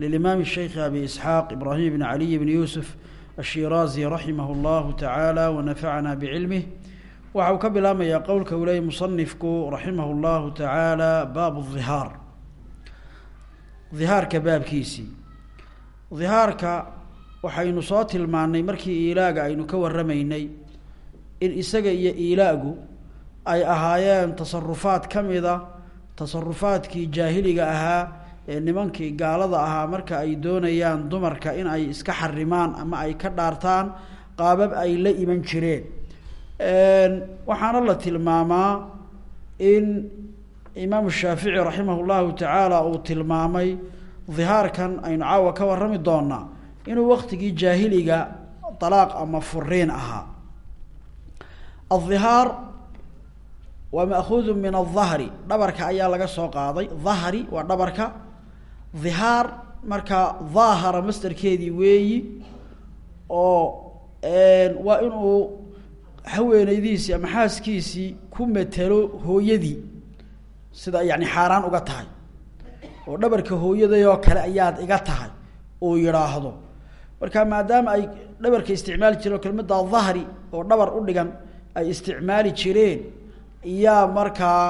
للإمام الشيخ أبي إسحاق إبراهيم بن علي بن يوسف الشيرازي رحمه الله تعالى ونفعنا بعلمه waxau ka bilaabmayaa qowlka uu leeyay musanifku raximah اllahu tacaala baabu hihaar hihaarka baabkiisii hihaarka waxaynu soo tilmaanay markii iilaaga aynu ka waramaynay in isaga iyo iilaagu ay ahaayeen tasarufaad ka mida tasarufaadkii jaahiliga ahaa ee nimankii gaalada ahaa marka ay doonayaan dumarka in ay iska xarimaan ama ay ka dhaartaan qaabab ay la iman jireen. Waxaana la tilmaamaa in imaamu shaafici raximah llahu tacaala uu tilmaamay hihaarkan aynu caawa ka warrami doonaa inuu waktigii jaahiliga dalaaq ama furiin ahaa. Ahihaar waa maakuudu min adahri dhabarka ayaa laga soo qaaday. Dahri waa dhabarka hihaar marka daahara masderkeedii weeyi oo waa inuu haweeneydiisii ama xaaskiisii ku matelo hooyadii. Sida yani xaaraan uga tahay. Oo dhabarka hooyadayoo kale ayaad iga tahay uu yidhaahdo. Marka maadaama ay dhabarka isticmaali jireen oo kelmadda oo dhabar u dhigan ay isticmaali jireen iyaa markaa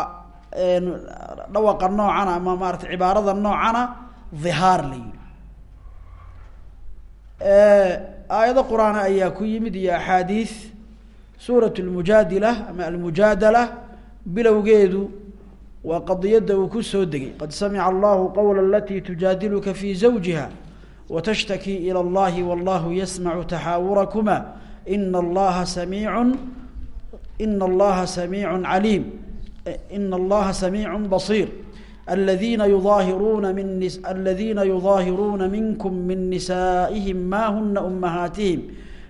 dhawaqa noocana ama maarata cibaarada noocana hihaar la yihi aayado qur'aan ayaa ku yimid iyo axaadiis. Suurat lmujaadila ama almujaadala bilowgeedu waa qadiyadda uu ku soo degay. Qad samica allahu qawla alatii tujaadiluka fi zawjiha watashtakii ilى اllahi wallahu yasmacu taxaawurakuma ina allaha samiicun ina allaha samiicu caliim ina allaha samiicu basiir aladiina yudaahiruuna minkum min nisaa'ihim ma huna umahaatihim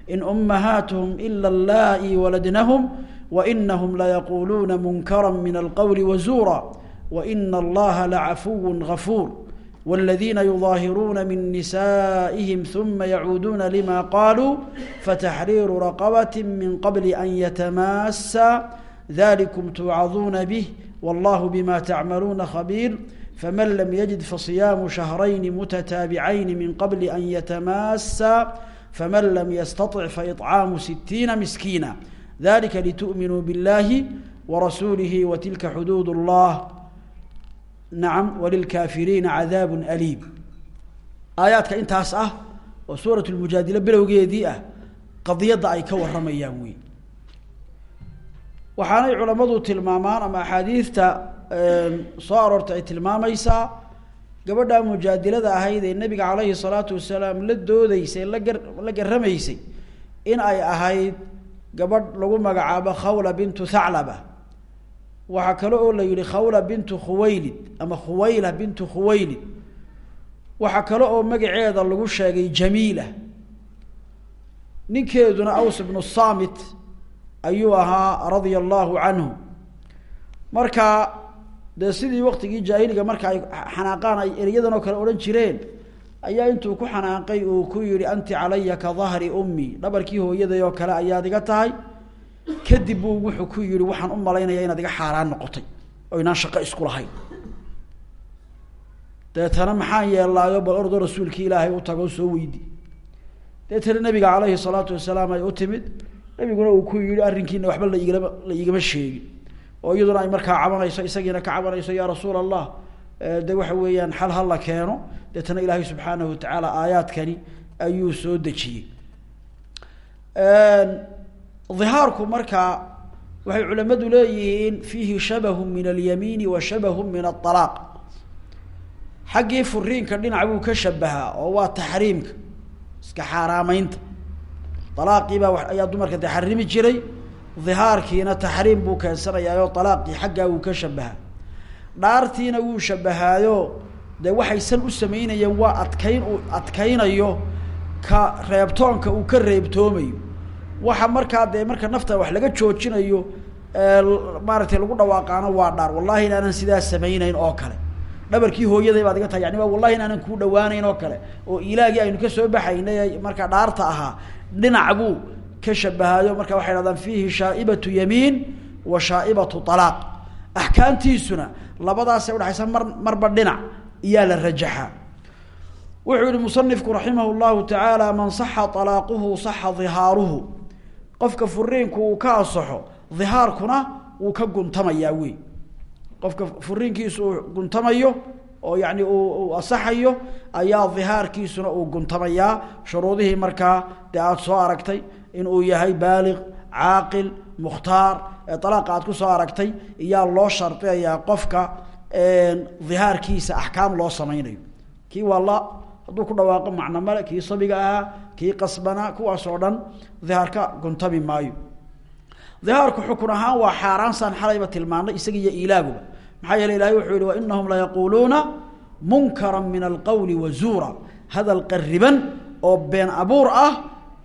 in umahaatuhum ila allaa'i waladnahum wainahum layaquuluuna munkara min alqowli wazuura waina allaha lacafuwu gafuur wاladiina yudaahiruuna min nisaa'ihim ثuma yacuuduuna lima qaluu fataxriiru raqabat min qabli an yatamaasa dalikum tuucaduuna bih wallahu bima tacmaluuna khabiir faman lam yajid fasiyaamu shahrayni mutataabicayn min qabli an yatamaasa faman lam yastaطic faطcaamu sitiina miskiina dalika litu'minuu biاllahi warasuulihi wa tilka xuduud اllah nacam walilkaafiriina cadaabu aliim aayaadka intaas ah oo suurat lmujaadila bilowgeedii ah qadiyadda ay ka warramayaan wey waxaanay culammadu tilmaamaan ama axaadiidta soo aroortay ay tilmaamaysaa. Gabadha mujaadilada ahayd ee nabiga calayhi salaatu wasalaam la doodeysay la la garamaysay in ay ahayd gabadh lagu magacaabo khawla bintu thaclaba. Waxaa kale oo la yihi khawla bintu khuwaylid ama khuwayla bintu khuwaylid. Waxaa kale oo magaceeda lagu sheegay jamiila. Ninkeeduna aws ibnu samit ayuu ahaa radia allahu canhu. Marka dee sidii waktigii jaahiliga marka ay xanaaqaan ay eryadan oo kale odhan jireen ayaa intuu ku xanaaqay uu ku yihi anti calaya ka dahri ummi. Dhabarkii hooyaday oo kale ayaad iga tahay. Kadib buu wuxuu ku yihi waxaan u malaynaya inaad iga xaaraan noqotay oo inaan shaqo isku lahayn. Deetana maxaan yeelaayo bal ordo rasuulkii ilaahay u tago soo weydi. Deetana nabiga caleyhi salaatu wasalaam ay u timid nabiguna uu ku yihi arrinkiina waxba la igama sheegin oo iyaduna ay markaa cabanayso isagiina ka cabanayso ya rasuul allah de waxa weeyaan xal ha la keeno. Deetana ilaahay subxaanahu watacaala aayaadkani ayuu soo dejiyey. Hihaarku markaa waxay culamadu leeyihiin fiihi shabahu min alyamiini wa shabahu min aalaaq xaggii furiinka dhinac buu ka shabahaa oo waa taxriimka iska xaaraameynta alaaqiibaa ayaa dumarka de xarimi jiray hihaarkiina taxriim buu keensanayaayoo alaaqii xaggaa wuu ka shabahaa dhaartiina wuu shabahaayo dee waxay san u samaynayeen waa adkayn uu adkaynayo ka reebtoonka uu ka reebtoomayo waxa markaa dee marka nafta wax laga joojinayo maaragtay lagu dhawaaqaano waa dhaar wallahi inaanan sidaa samayneyn oo kale dhabarkii hooyaday baad iga tahay. Yani wallahi inaanan kuu dhawaaneyn oo kale oo ilaagii aynu ka soo baxaynay markaa dhaarta ahaa dhinac buu ka shabahayo marka waxay hahdaan fiihi shaaibatu yamiin wa shaaibatu alaaq axkaamtiisuna labadaasay udhaxaysa mar marba dhinac iyaa la rajaxaa wuxuu yihi musanifku raximah llahu man saxa alaaquhu saxa dhihaaruhu qofka furiinku uu ka asaxo dhihaarkuna wuu ka guntamayaa wey qofka furiinkiisu uu guntamayo oo yani uu asaxayo ayaa dhihaarkiisuna uu guntamayaa. Shuruudihii markaa dee aada soo aragtay in uu yahay baaliq caaqil mukhtaar ee ku soo aragtay iyaa loo shardiyayaa qofka dhihaarkiisa axkaam loo samaynayo. Kii walla hadduu ku dhawaaqo macno male sabiga ahaa kii qasbanaa kuwaas oo dhan dhihaarka guntami maayo. Dhihaarku xukun ahaan waa xaaraan saan xalayba tilmaanay isaga ilaaguba maxaa yeele ilahay wuxuu yihi wainahum layaquuluuna munkara min alqawli wazuura hadal qariban oo been abuur ah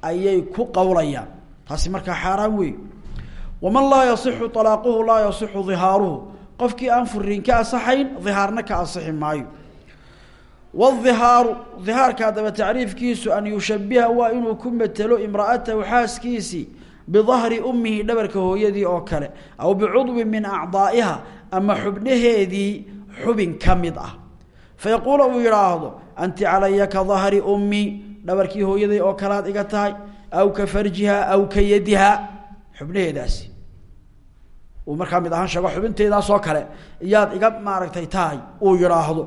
ayay ku qawlayaan. Taasi markaa xaaraan wey waman laa yasixu alaaquhu laa yasixu dhihaaruhu qofkii aan furiin ka asaxayn dhihaarna ka asixi maayo. Wاhihaaru hihaarka haddaba tacriifkiisu an yushabiha waa inuu ku metelo imra'atahu xaaskiisii bidahri umihi dhabarka hooyadii oo kale aw bicudwin min acdaa'iha ama xubnaheedii xubin ka mid ah. Fayaquula uu yidhaahdo anti calaya ka dahri ummi dhabarkii hooyaday oo kale aad iga tahay aw ka farjiha aw ka yadiha. Xubnaheedaasi. Uu markaa mid ahaan sheego xubinteedaas oo kale iyaad iga maaragtay tahay uu yidhaahdo.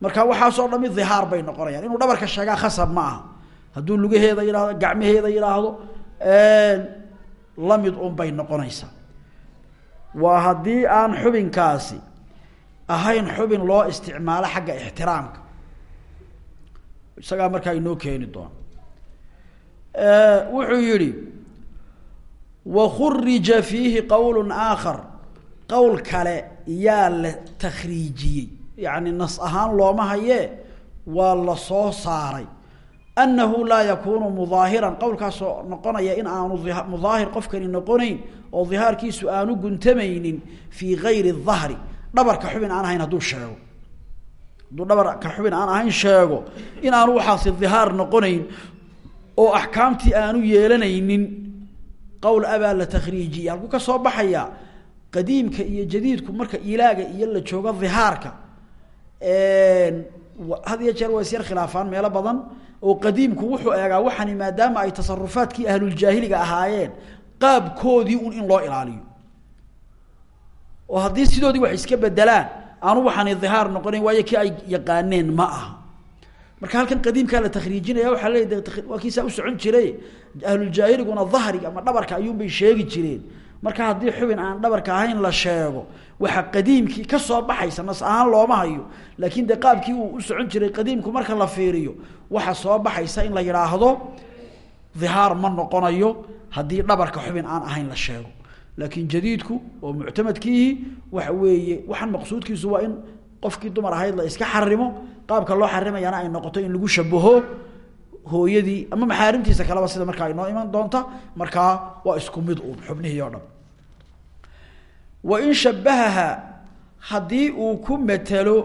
Marka waxaasoo dhami dhihaar bay noqonayaan. Inuu dhabarka sheegaa khasab ma aha. Hadduu lugaheeda yidhahdo gacmaheeda yidhaahdo la mid un bay noqonaysaa waa haddii aan xubinkaasi ahayn xubin loo isticmaalo xagga ixtiraamka. Isagaa markaa inoo keeni doona wuxuu yihi wakurija fiihi qowl aakhar. Qowl kale yaa la takriijiyey yani nas ahaan looma hayee waa la soo saaray anahu laa yakunu mudaahiran qowlkaasoo noqonaya in aanu mudaahir qofkani noqonayn oo dhihaarkiisu aanu guntamaynin fii gayri dahri dhabarka xubin aan ahayn hadduu sheego hadduu dhabarka xubin aan ahayn sheego in aanu waxaasi dhihaar noqonayn oo axkaamtii aanu yeelanaynin qowl abaa la takriijiya halkuu ka soo baxayaa qadiimka iyo jadiidku marka ilaaga iyo la joogo dhihaarka had iyo jeer meelo badan oo qadiimku wuxuu eegaa waxani maadaama ay tasarufaadkii ahluljaahiliga ahaayeen qaabkoodii un in loo ilaaliyo. oo haddii sidoodii wax iska bedelaan aanu waxaani dhihaar noqonayn waayo kii ay yaqaaneen ma aha. Marka halkan qadiimkaa la takriijinaya waxaa leey waa kiisaa u socon jiray ahluljaahiliguna dahriga ama dhabarka ayuunbay sheegi jireen marka haddii xubin aan dhabarka ahayn la sheego waxa qadiimkii ka soo baxaysa nas ahaan looma hayo laakiin qaabkii uu socon jiray qadiimku marka la fiiriyo waxa soo baxaysa in la yidhaahdo dhihaar ma noqonayo haddii dhabarka xubin aan ahayn la sheego. Laakiin jadiidku oo muctamadkiihi waxa weeye waxaan maqsuudkiisu waa in qofkii dumar ahayd la iska xarimo qaabka loo xarimayana ay noqoto in lagu shabaho hooyadii ama maxaarimtiisa kaleba sida markaa inoo iman doonta markaa waa isku mid uun xubnihii oo dhan wain shabahaha haddii uu ku matelo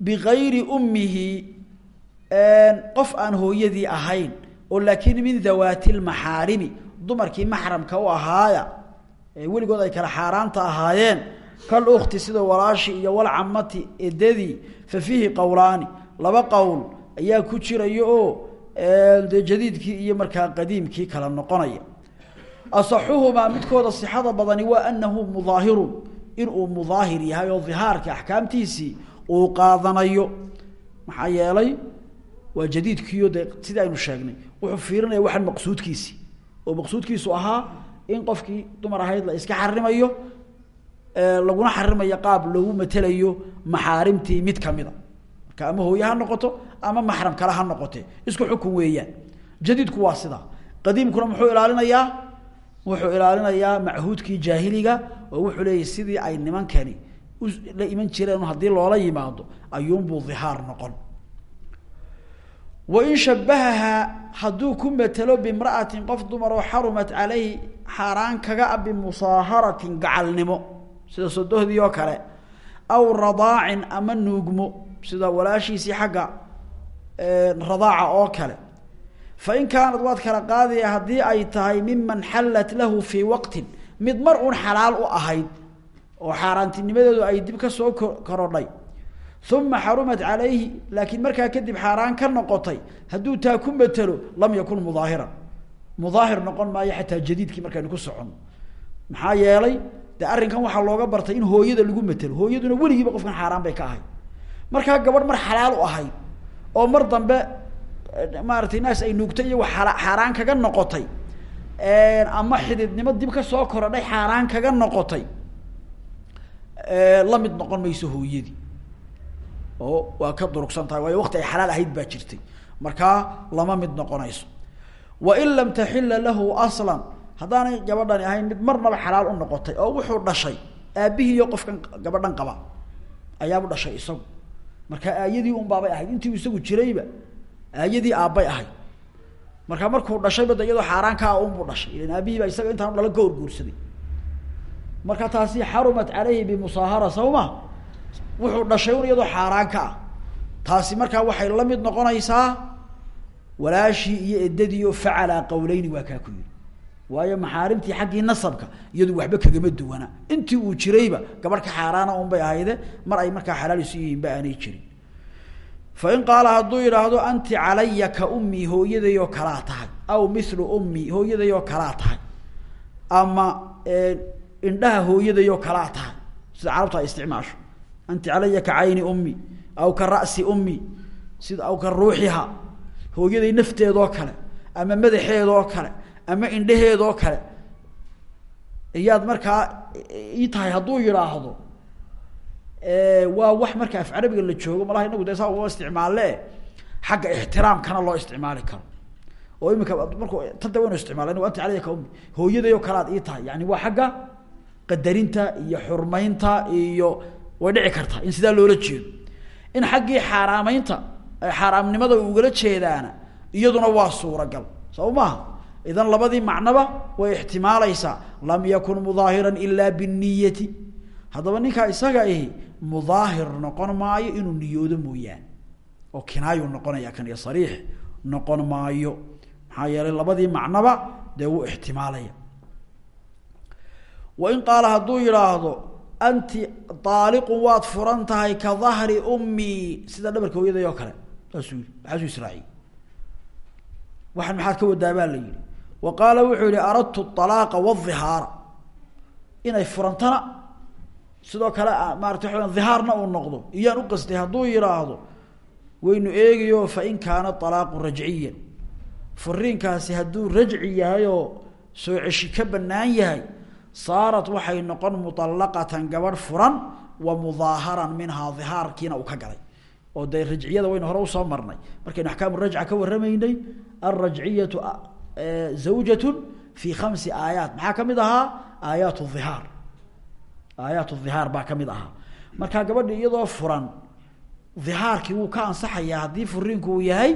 bigayri ummihi qof aan hooyadii ahayn oo laakiin min dawaati lmaxaarimi dumarkii maxramka u ahaaya weligood ay kala xaaraanta ahaayeen kal ukti sida walaashi iyo walcamati edadii fa fiihi qowlaani laba qowl ayaa ku jiraya oo dee jadiidkii iyo markaa qadiimkii kala noqonaya asaxuhumaa midkooda sixada badani waa anahu mudaahirun inuu mudaahir yahay oo dhihaarka axkaamtiisii uu qaadanayo. Maxaa yeelay waa jadiidkiiyo dee sidii aynu sheegnay wuxuu fiirinaya waxaan maqsuudkiisii oo maqsuudkiisu ahaa in qofkii dumar ahayd la iska xarimayo laguna xarimayo qaab lagu matelayo maxaarimtii mid kamida marka ama hooye ha noqoto ama maxram kale ha noqote. Isku xukun weeyaan. Jadiidku waa sidaa qadiimkuna muxuu ilaalinayaa wuxuu ilaalinayaa machuudkii jaahiliga oo wuxuu leeyahy sidii ay nimankani la iman jireen haddii loola yimaado ayuunbuu dhihaar noqon. Wain shabahahaa hadduu ku matelo bimra'atin qof dumar oo xarumat caleyhi xaaraan kaga a bimusaaharatin gacalnimo sida sodohdii oo kale aw radaacin ama nuugmo sida walaashiisii xagga radaaca oo kale fain kaanad waad kala qaadaya haddii ay tahay miman xallat lahu fii waqtin mid mar uun xalaal u ahayd oo xaaraantinimadeedu ay dib ka soo korodhay uma xarumat calayhi laakiin markaa kadib xaaraan ka noqotay hadduu taa ku matelo lam yakun mudaahiran mudaahir noqon maayo xataa jadiidkii markaynu ku soconno maxaa yeelay dee arrinkan waxaa looga bartay in hooyada lagu matelo hooyaduna weligiiba qofkan xaaraan bay ka ahayd markaa gabadh mar xalaal u ahayd oo mar dambe maaratay naas ay nuugtay iyago xaaraan kaga noqotay. Ama xididnimo dib ka soo korodhay xaaraan kaga noqotay. La mid noqon mayso hooyadii. Oo waa ka durugsan tahay waayo wakti ay xalaal ahayd baa jirtay. Markaa lama mid noqonayso. Wain lam taxila lahu aslan haddaanay gabadhani ahayn mid marnaba xalaal u noqotay oo wuxuu dhashay aabihii iyo qofkan gabadhan qaba ayaabu dhashay isagu. Markaa aayadii un baabay ahayd intii isagu jirayba aayadii aabbay ahayd markaa markuu dhashayba da iyadoo xaaraan ka ah unbuu dhashay. Ilan aabihiiba isaga intaan dhalan ka horguursaday marka taasi xarumat caleyhi bimusaahara sawma wuxuu dhashay un iyadoo xaaraan ka ah. Taasi markaa waxay la mid noqonaysaa walaashii iyo edadii oo facalaa qawleyni waa kaa ku waayo maxaarimtii xaggii nasabka iyadu waxba kagama duwana. Intii uu jirayba gabadh ka xaaraana un bay ahayde mar ay markaa xalaal isu yihiin ba aanay jirin fain qaala hadduu yidhaahdo anti calaya ka ummii hooyadayoo kalaa tahay aw milu ummii hooyadayoo kalaa tahay ama indhaha hooyadayoo kalaa tahay sida carabtu ay isticmaasho anti calaya ka cayni ummi aw ka ra'si ummi sida aw ka ruuxiha hooyaday nafteedoo kale ama madaxeedoo kale ama indhaheedoo kale iyaad markaa ii tahay hadduu yidhaahdo waa wax marka af carabiga la joogo malaha inagu dee saa uma xagga ixtiraamkana loo isticmaali karo. Oo imika marku tanta waynu isticmaala anagu anta caleyka ummi hooyaday ii tahay. Yani waa xagga qadarinta iyo xurmaynta iyo way dhici kartaa in sidaa loola jeedo. In xaggii xaaraameynta xaaraamnimada ugala jeedaana iyaduna waa suuragal. Soo maaha idan labadii macnoba way ixtimaalaysaa. Lam yakun mudaahiran ilaa binniyati. Haddaba ninkaa isaga ahi mudaahir noqon maayo inuu niyoodo mooyaane. oo kinaayu noqonaya kan iyo sariix noqon maayo. maxaa yeelay labadii macnoba dee wuu ixtimaalaya. wain qaala hadduu yidhaahdo anti aaliqun waad furan tahay ka dahri ummii sida dhabarka hooyaday oo kale. Saasuu yii maxaasuu israaciy waxan maxaad ka wadaa baa la yihi wa qaala wuxuu yihi aradtu alaaqa wadihaara inay furantana sidoo kale maarata waa dhihaarna uu noqdo iyaan u qastay hadduu yidhaahdo waynu eegayo fain kaana alaaqu rajciyan. Furiinkaasi hadduu rajci yahay oo soo ceshi ka banaan yahay saarat waxay noqon muallaqatan gabadh furan wa mudaaharan minhaa dhihaarkiina uu ka galay oo dee rajciyada waynu hore u soo marnay. Markaynu axkaamu rajca ka warramaynay alrajciyatu zawjatun fi khamsi aayaat. Maxaa ka mid ahaa? Aayaat dhihaar aayaat dhihaar baa ka mid ahaa. Markaa gabadhi iyadoo furan dhihaarkii wuu ka ansaxayaa haddii furiinku uu yahay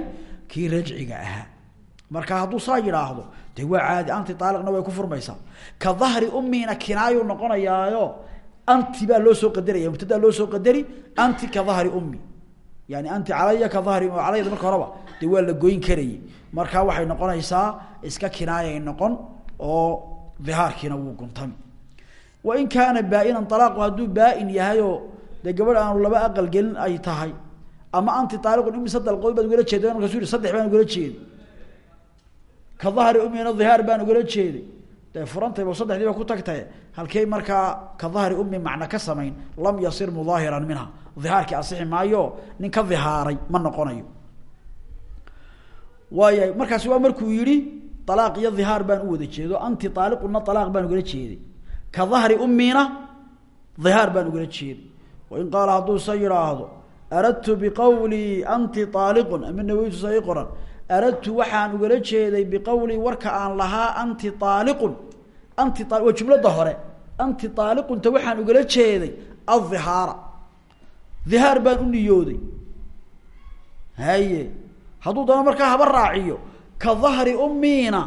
kii rajciga ahaa. Marka hadduu saa yidhaahdo waa caadi anti aaliqna way ku furmaysaa. Ka dahri ummina kinaayuu noqonayaayo anti baa loo soo qadaraya mubtadaa loo soo qadari anti ka dahri ummi. Yani anti calaya ka dahri calayda marka horeba de waa la goyn karayay markaa waxay noqonaysaa iska kinaayay noqon oo dhihaarkiina wuu guntami wain kaana baa-inan alaaqu hadduu baa-in yahayoo dee gabadh aanu laba aqal gelin ay tahay. Ama anti aaliqun imise dalqood baad ugala jeeda markaasu yihi saddex baan ugala jeeday ka dahri ummina dhihaar baan ugala jeeday dee furantayba saddexdiiba ku tagtae halkey markaa ka dahri ummi macna ka samayn lam yasir mudaahiran minha. Dhihaarkii asixi maayo nin ka dhihaaray ma noqonayo. Waaya markaasi waa markuu yihi alaaq iyo dhihaar baan u wada jeedo. Anti baan ka dahri ummina dhihaar baan ugala jeeday wain qaala hadduu sa yidhaahdo aradtu biqawlii anti aaliqun ama naweytu sa ii qoran aradtu waxaan ugala jeeday biqawlii warka aan lahaa anti aaliqun anti waa jumlada hore anti aaliqunta waxaan ugala jeeday alhihaara hihaar baan u niyooday. Haye hadduu dana markaa haba raaciyo ka dahri ummiina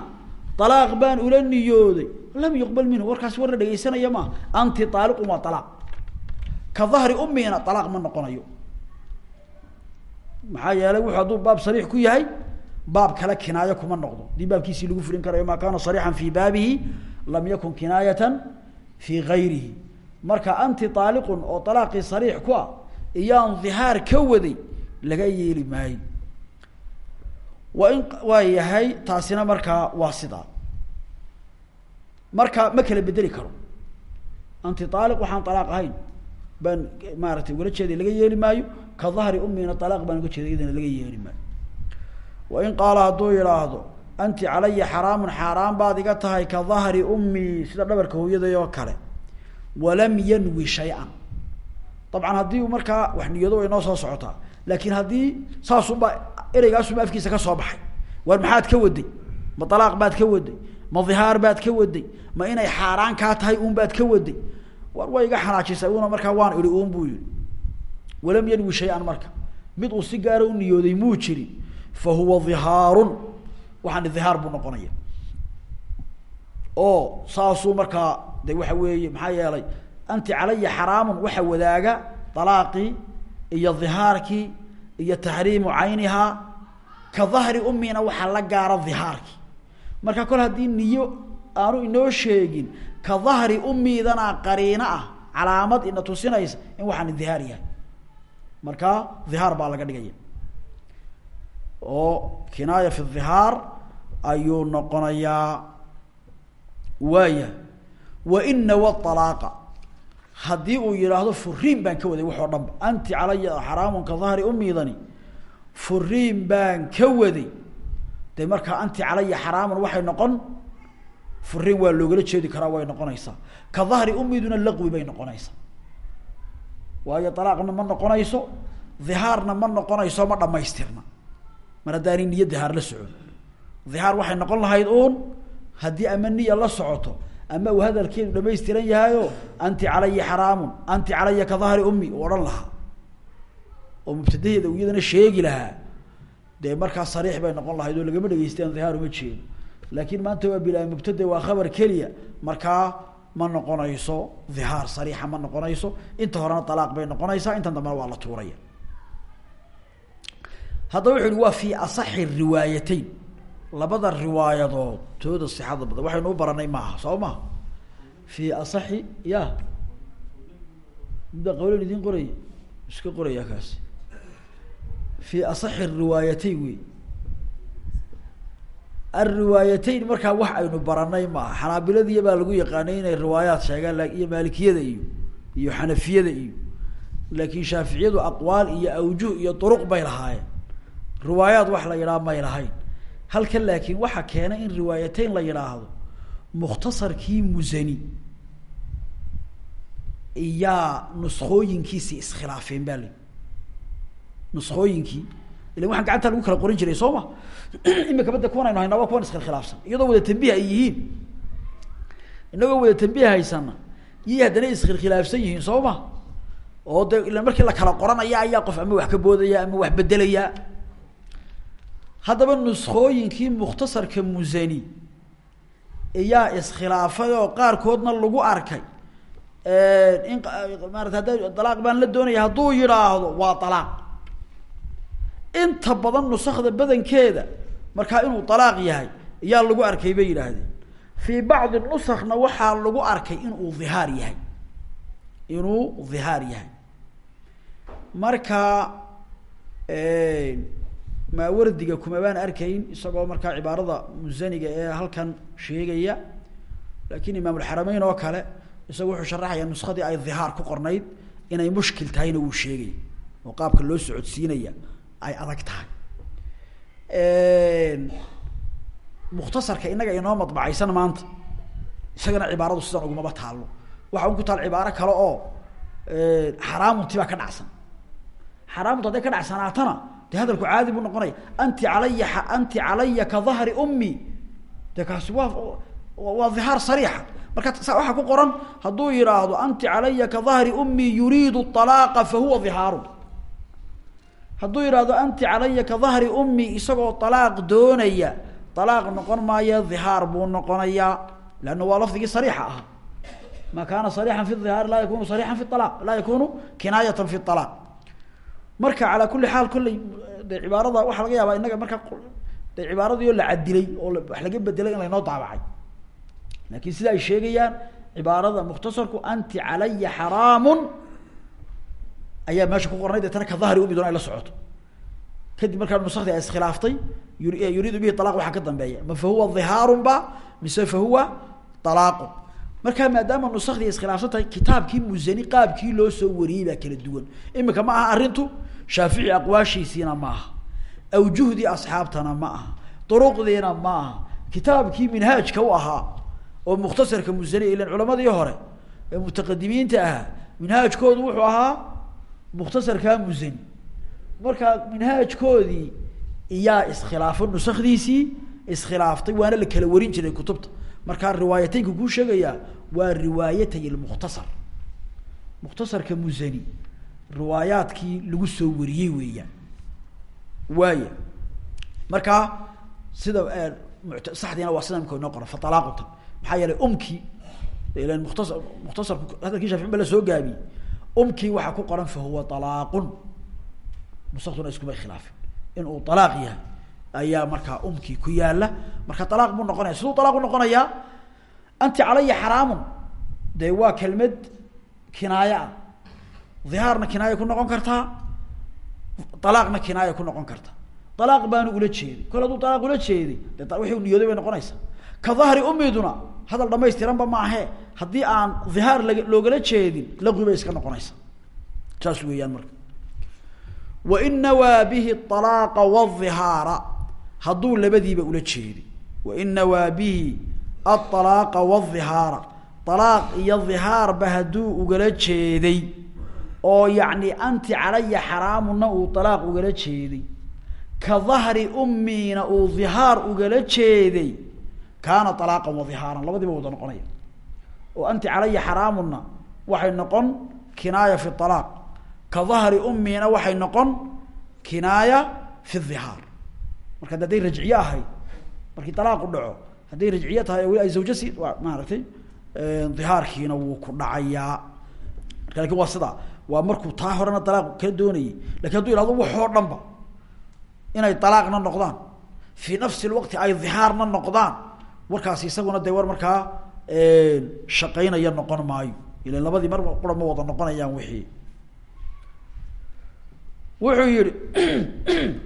alaaq baan ula niyooday lam yuqbal minhu warkaasi war la dhegeysanaya anti aaliqun waa alaaq ka dahri ummiina alaaq ma noqonayo. Maxaa yeelay wuxuu hadduu baab sariix ku yahay baab kale kinaayo kuma noqdo. Baabkiisii lagu fulin karayo maa kaana sarixan fi baabihi lam yakun kinaayatan fi gayrihi marka anti aaliqun oo alaaqii sariix ku ah iyaan ka waday laga yeeli maayo. Waa in waa yahay taasina markaa waa sidaa marka ma kala bedeli karo. Anti aaliq waxaan alaaq ahayn. Baan maaratay ugala jeeday laga yeeli maayo. Ka dahri ummina alaaq baan uga jeeday iyadana laga yeeli maayo. Wa in qaala hadduu yidhaahdo anti calaya xaraamun xaaraan baad iga tahay ka dahri ummii sida dhabarka hooyaday oo kale. Walam yanwi shay-an. Dabcan haddii markaa wax niyado way noo soo socotaa laakin haddii saasunbaa ereygaasuma afkiisa ka soo baxay. War maxaad ka waday? Ma alaaq baad ka waday ma hihaar baad ka waday. Ma inay xaaraan kaa tahay un baad ka waday. War way iga xanaajisay una markaa waan idhi un buu yihi walam yanwi shay-an marka. Mid uu si gaara u niyooday muu jirin fa huwa hihaarun waxaan hihaar buu noqonaya. Oo saasuu markaa de waxa weeye maxaa yeelay anti calaya xaraamun waxa wadaaga alaaqii iyo hihaarkii iyo taxriimu caynihaa. Ka dahri ummina waxaa la gaara hihaarkii marka kol haddii niyo aanu inoo sheegin ka dahri ummiidana qariino ah calaamad ina tusinaysa in waxaan hihaar yahay. Marka hihaar baa laga dhigaya. Oo kinaaya fi hihaar ayuu noqonayaa. Waaya wa inawa alaaqa haddii uu yidhaahdo furiin baan ka waday wax oo dhan ba anti calaya xaraamun ka dahri ummiidani furiin baan ka waday de markaa anti calaya xaraamun waxay noqon furiin waa loogala jeedi karaa way noqonaysaa. Ka dahri ummiduna laqwi bay noqonaysaa. Waayo alaaqna ma noqonayso hihaarna ma noqonayso ma dhamaystirna mar haddaani niyad hihaar la socon hihaar waxay noqon lahayd uun haddii ama niya la socoto ama uu hadalkeedu dhamaystiran yahayo anti calaya xaraamun anti calaya ka dahri ummi u odhan lahaa. Oo mubtadaheeda iyadana sheegi lahaa dee markaa sariix bay noqon lahayd oo lagama dhegeystaan hihaar uma jeedo laakin maanta waa bilaa mubtada waa khabar keliya. Markaa ma noqonayso hihaar sariixa ma noqonayso. Inta horena alaaq bay noqonaysaa intan dambena waa la tuuraya. Haddaba wuxu uhi waa fi asaxi riwaayateyn labada riwaayadood tooda sixada badan waxaynu u baranay maaha soo maha fi asaxi ya midbaa qawlen idin qoraya iska qoraya kaasi fi asaxi riwaayateyn wey alriwaayateyn markaa wax aynu baranay maaha. Xanaabiladiya baa lagu yaqaanay inay riwaayaat sheegaan iyo maalikiyada iyo iyo xanafiyada iyo. Laakin shaaficiyadu aqwaal iyo awjuh iyo duruq bay lahaayeen. Riwaayaat wax la yidhaha may lahayn. Halkan laakiin waxaa keenay in riwaayateyn la yidhaahdo mukhtasarkii musani iyaa nuskooyinkiisii iskhilaafeen baa li nuskooyinkii ilan waxaan gacanta lagu kala qoran jiray soo ma? Imika badda kuwan aynu haynaa waa kuwan iskhilaafsan iyadoo wada tambiih ay yihiin. Inagoo wada tambiih haysana yay haddana iskhilaafsan yihiin soo oo de ilan markii la kala qoranaya ayaa qof ama wax ka boodaya ama wax bedelaya haddaba nuskooyinkii mukhtasarka musani iyaa iskhilaafay oo qaarkoodna lagu arkay. In maarata hadda dalaaq baan la doonaya hadduu yidhaahdo waa dalaaq inta badan nusakda badankeeda markaa inuu dalaaq yahay iyaa lagu arkay bay yidhaahdeen. Fii bacdi nusakna waxaa lagu arkay inuu hihaar yahay. Inuu hihaar yahay. Marka maawardiga kuma baan arkayn isagoo markaa cibaarada musaniga ee halkan sheegaya. Laakin imaamulxarameyn oo kale isaga wuxuu sharaxaya nuskadii ay hihaar ku qornayd inay mushkil tahayna wuu sheegay. Oo qaabka loo socodsiinaya ay adag tahay. Mukhtasarka inaga inoo madbacaysan maanta isagana cibaaradu sidan ugumaba taalo waxa un ku taal cibaaro kale oo xaraamunti baa ka dhacsan. Xaraamunta hadday ka dhacsanaatana de hadalku caadi buu noqonaya anti calaya anti calaya ka dahri ummi. De kaasi waa waa hihaar marka waxaa ku qoran hadduu yidhaahdo anti calaya ka dahri ummi yuriidu alaaqa fa huwa dhihaaru hadduu yidhaahdo anti calaya ka dahri ummi isagoo alaaq doonaya. Alaaq noqon maaya dhihaar buu noqonayaa. Leanna waa lafdigii sariixa ahaa. Ma kaana sariixan fi dhihaari laa yakunu sariixan fi alaq laa yakunu kinaayatan fi alaaq marka calaa kuli xaal kolley de cibaarada laga yaabaa inaga markaa de la cadilay oo wax laga bedelay in laynoo daabacay. Lakin sida ay sheegayaan cibaarada mukhtasarku anti calaya xaraamun ayaa meesha ku qornay deetana ka dahri umi doon ay la socoto. Kadib markaa nusakdi ay iskhilaaftay yuriidu bihi alaq waxaa ka dambeeya. Ma fa huwa ba mise fa huwa alaaqun maadaama nusakdi ay iskhilaafsan tahay kitaabkii musani loo soo wariyey baa kala duwan. Imika ma aha arrintu shaafici aqwaashiisiina ma aha. Awjuhdii asxaabtana ma aha. Duruqdiina ma aha. Kitaabkii minhaajka u ahaa oo mukhtasarka musani ilan culamadii hore ee mutaqadimiinta ahaa minhaajkoodu wuxuu ahaa mukhtasarkaa musani markaa minhaajkoodii iyaa iskhilaafo nusakdiisii iskhilaaftay waana la kala warin jiray kutubta. Markaa riwaayateynka kuu sheegayaa waa riwaayatay lmukhtasar mukhtasarka musani riwaayaadkii lagu soo wariyey weeyaan. Waaya markaa sida saxdiina waa sida imka inoo qoran fatalaaquta maxaa yeelay umkii ilan muktasa mukhtasarku hadalkii shaafici ba umkii waxaa ku qoran fa huwa alaaqun nusaktuna iskuma khilaafin. Inuu alaaq yahay ayaa markaa umkii ku yaalla marka alaaq buu noqonaya. Siduu alaaq u noqonayaa anti calaya xaraamun. Dee waa kelmad kinaaye ah dhihaarna kinaaya ku noqon kartaa alaaqna kinaaya ku noqon karta. Alaaq baanu ula jeeday kol hadduu alaaq ula jeeday de wixii niyooday bay noqonaysaa. Ka dahri umiduna hadal dhamaystiranba maahe haddii aan dhihaar lag loogala jeedin laqwi bay iska noqonaysa saas weeyaan marka wain nawaa bihi alaaqa wاhihaara hadduu labadiiba ula jeeday wain nawaa bihi aلطalaaqa wالhihaara alaaq iyo dhihaarba hadduu ugala jeeday oo yacni anti calaya xaraamuna uu alaaq ugala jeeday ka dahri ummiina uu dhihaar ugala jeeday kaana alaaqan wadihaaran labadiiba wada noqonaya. Oo anti calaya xaraamuna waxay noqon kinaaya fi alaaq ka dahri ummiina waxay noqon kinaaya fi dhihaar. Marka hadday rajciye ahayd markii alaaqu dhaco hadday rajciye tahay oo weli ay zawja si waa maaragtay dhihaarkiina wuu ku dhacayaa laakiin waa sidaa waa markuu taa horena alaaq kala doonayay. Lakin hadduu ihahdo waxoo dhan ba inay alaaqna noqdaan fii nafsi lwaqti ay dhihaarna noqdaan warkaasi isaguna dee war markaa shaqaynaya noqon maayo. Ilan labadii mar qura ma wada noqonayaan wixii. Wuxuu yihi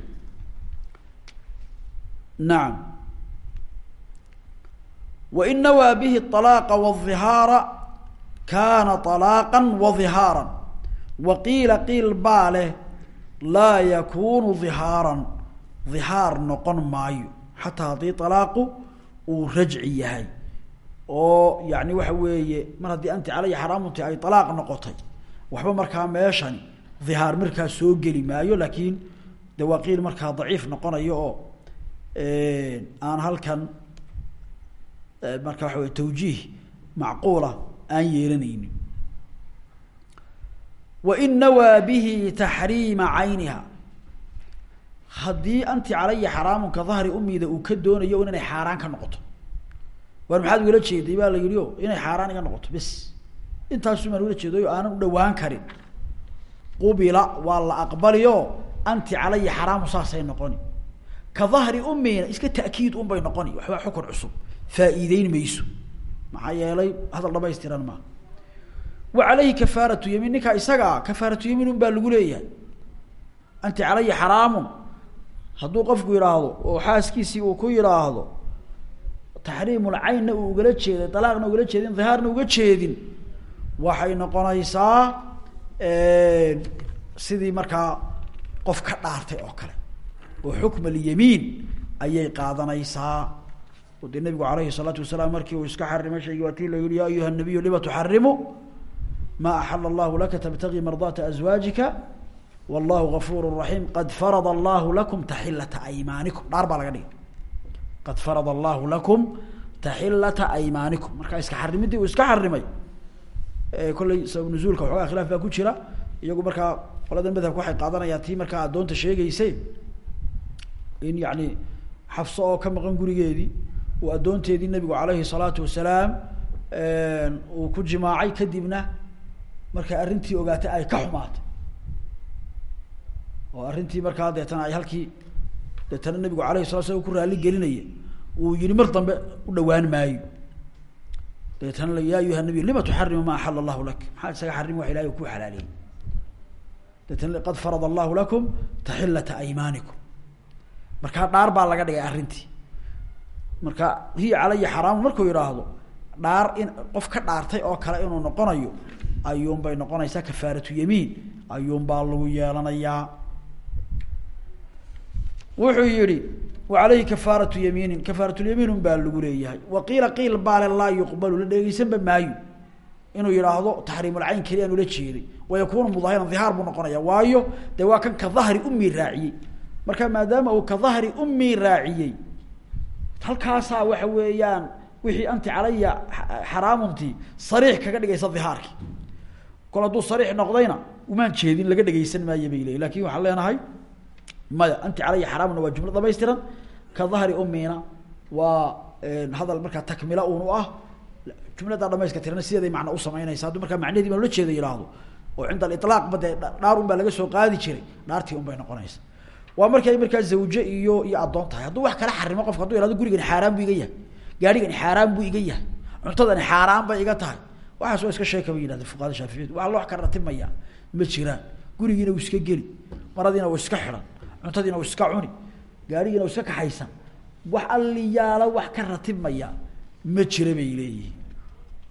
nacam wain nawaa bihi alaaqa wاhihaara kaana alaaqa wahihaara wa qiila qiil baa leh laa yakunu dhihaaran dhihaar noqon maayo. Xataa haddii alaaqu uu rajci yahay oo yani waxa weeye mar haddii anti calaya xaraamunti ay alaaq noqotay waxba markaa meeshan dhihaar markaa soo geli maayo laakiin de waa qiil markaa daciif noqonayo oo aan halkan marka waxa wey tawjiih macquula aan yeelanaynin. Wain nawaa bihi taxriima cayniha haddii anti calaya xaraamun ka dahri umida uu ka doonayo un inay xaaraan ka noqoto. Waar maxaad ugala jeeday baa la yihi o inay xaaraan iga noqoto bes. Intaasu maan ula jeeday oo aanan u dhawaan karin. Qubila waa la aqbaliyo anti calaya xaraamu saasay noqoni. Ka dahri umina iska ta'kiid un noqoni. Waxba xukun cusub faa-iideyn mayso. Maxaa yeelay hadal dhamaystiran maa wa caleyhi kafaaratu yamiin ninkaa isagaa kafaaratu yamiin un baa lagu leeyahay. Anti calaya xaraamun haduu qofku yidhaahdo oo xaaskiisii uu ku yidhaahdo taxriimulcaynna uu ugala jeeday dalaaqna ugala jeedin hihaarna uga jeedin waxay noqonaysaa sidii markaa qof ka dhaartay oo kale oo xukm alyamiin ayay qaadanaysaa. Oo dee nabigu alayhi salaatu wasalaam markii uu iska xarimay sheegi waa tii la yihi ya ayuha nabiyu lima tuxarimu ma axala allahu laka tabtagi mardaata azwaajika? Wallahu gafuur raxiim qad farada allahu lakum taxilata aymaanikum dhaar baa laga dhigay qad farada allahu lakum taxilata aymaanikum marka iska xarimidii uu iska xarimay kolley sabab nuzuulka waxoogaa khilaaf baa ku jira iyagu markaa qoladan madhabka waxay qaadanayaan tii markaa addoonta sheegayse in yani xafso oo ka maqan gurigeedii uu addoonteedii nabigu alayhi salaatu wasalaam uu ku jimaacay kadibna markay arrintii ogaatay ay ka xumaatay oo arrintii markaa deetana ay halkii deetana nabigu alayhi salatu slam ku raali gelinaya uu yihi mar dambe u dhawaan maayo. Dabeetana ya ayuha nabiy lima tuxarimu ma axala allahu lak? Maxaa isaga xarimi wax ilahay ku xalaaliyey dabeetana qad farada allahu lakum taxilata aymaanikum. Markaa dhaar baa laga dhigay arrintii. Marka hiya calaya xaraamu markuu yidhaahdo dhaar in qof ka dhaartay oo kale inuu noqonayo ayuun bay noqonaysaa kafaaratu yamiin ayuun baa lagu yeelanayaa wuxuu yihi wacalayhi kafaaratu yamiinin. Kafaaratulyamiin baa lagu leeyahay. Wa qiila qiil baale laa yuqbalu la dhegeysanba maayo inuu yidhaahdo taxriimulcayn keli aan ula jeeday. Wayakunu mudaahiran dhihaar buu noqonaya. Waayo dee waa kan ka dahri ummi raaciyey. Marka maadaama uu ka dahri ummi raaciyey halkaasaa waxa weeyaan wixii anti calaya xaraamuntii sariix kaga dhigaysa dhihaarkii kol hadduu sariix noqdayna umaan jeedin laga dhegeysan maayo bay leeyi laakiin waxaan leenahay maya anti calaya xaraamuna waa jumlo dhamaystiran. Ka dahri umina waa hadal markaa takmila un ah. Jumladaa dhamayska tirana sideeday macna usameynaysa hadduu markaa macnaheedi baan ula jeeda yihahdo oo cinda aliطlaaq ba dee dhaar un baa laga soo qaadi jiray dhaartii un bay noqonaysa. Waa markay markaa zawje iyo iyo addoon tahay. Hadduu wax kala xarimo qofka haduu ihahdo gurigani xaaraan buu iga yahay gaarigani xaaraan buu iga yahay cuntadani xaaraan bay iga tahay. Waxaas waa iska sheeka bay yidhahdeen fuqahada shaaficiyadu loo ka ratimaya ma jiraan. Gurigiina uu iska geli maradiina uu iska xidhan cuntadiina uu iska cuni gaarigiina uu iska kaxaysan wax alliyaala wax ka ratibmaya ma jira bay leeyihiin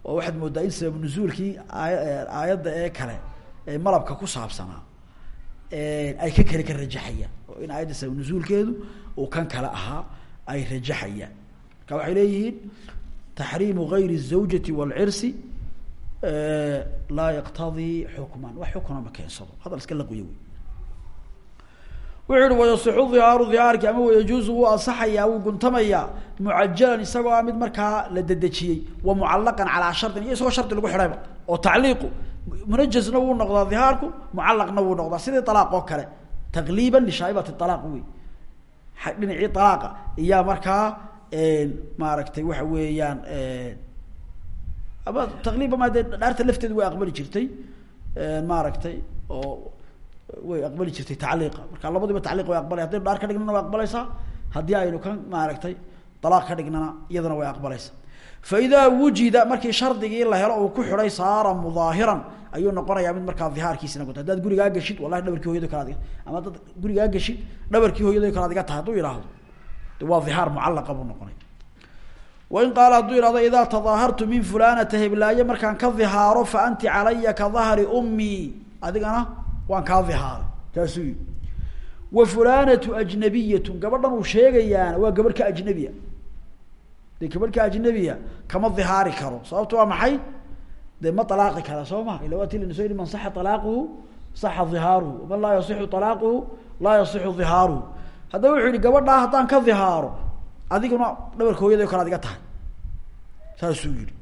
oo waxaad moodaa in sabab nuzuulkii aay aayadda ee kale ee malabka ku saabsanaa ay ka kale ka rajaxayaan oo in aayadda sabab nuzuulkeedu uu kan kale ahaa ay rajaxayaan marka waxay leeyihiin taxriimu gayri الزawjati wاlcirsi laa yaqtadii xukman wax xukna ma keensado hadal iska laqwiya wey wuxu uhi wayasixu dhihaaru dhihaarki ama wayajuuzu wuu ansaxayaa wuu guntamayaa. Mucajalan isagoo a mid markaa la dedejiyey wa mucalaqan calaa shardin iyo isagoo shardi lagu xidhayba oo tacliiqu munajasna wuu noqdaa dhihaarku mucalaqna wuu noqdaa sidii alaaq oo kale. Taqliiban lishaa'ibati alaaq wey dhinacii alaaqa iyaa markaa maaragtay waxa weeyaan ama taqliiba ma dee dhaarta lafteedu way aqbali jirtay maaragtay oo way aqbali jirtay tacliiqa. Marka labadiba tacliiq way aqbalay. Haddaynu dhaar ka dhignana way aqbalaysaa haddii aynu ka maaragtay dalaaq ka dhignana iyadana way aqbalaysaa. Fa idaa wujida markii shardigii la helo uu ku xidhay saara mudaahiran ayuu noqonayaa mid markaa dhihaarkiisina guta haddaad gurigaa geshid wallahi dhabarkii hooyado kale adiga. Ama haddaad gurigaa geshid dhabarkii hooyado kale adiga tahay. Hadduu yidhaahdo de waa dhihaar mucallaqa buu noqonaya. Wain qaala hadduu yihahdo idaa tadaahartu min fulanata heblaaye markaan ka dhihaaro fa anti calaya ka dahri ummii. Adigana waan kaa dhihaaray taasuu wa fulanatu ajnabiyatu gabadhan uu sheegayaana waa gabadh ka ajnabiya. De gabadh ka ajnabiya kama dhihaari karo sababto waa maxay? De ma alaaqi kara soo ma? Ila waati lana so yihi man saxa alaaquhu saxa dhihaaruhu man laa yasixu alaaquhu laa yasixu dhihaaruhu haddaba wuxuu yihi gabadhaa haddaan ka dhihaaro adiguna dhabarka hooyada kale ad tahay. Saasuu yihi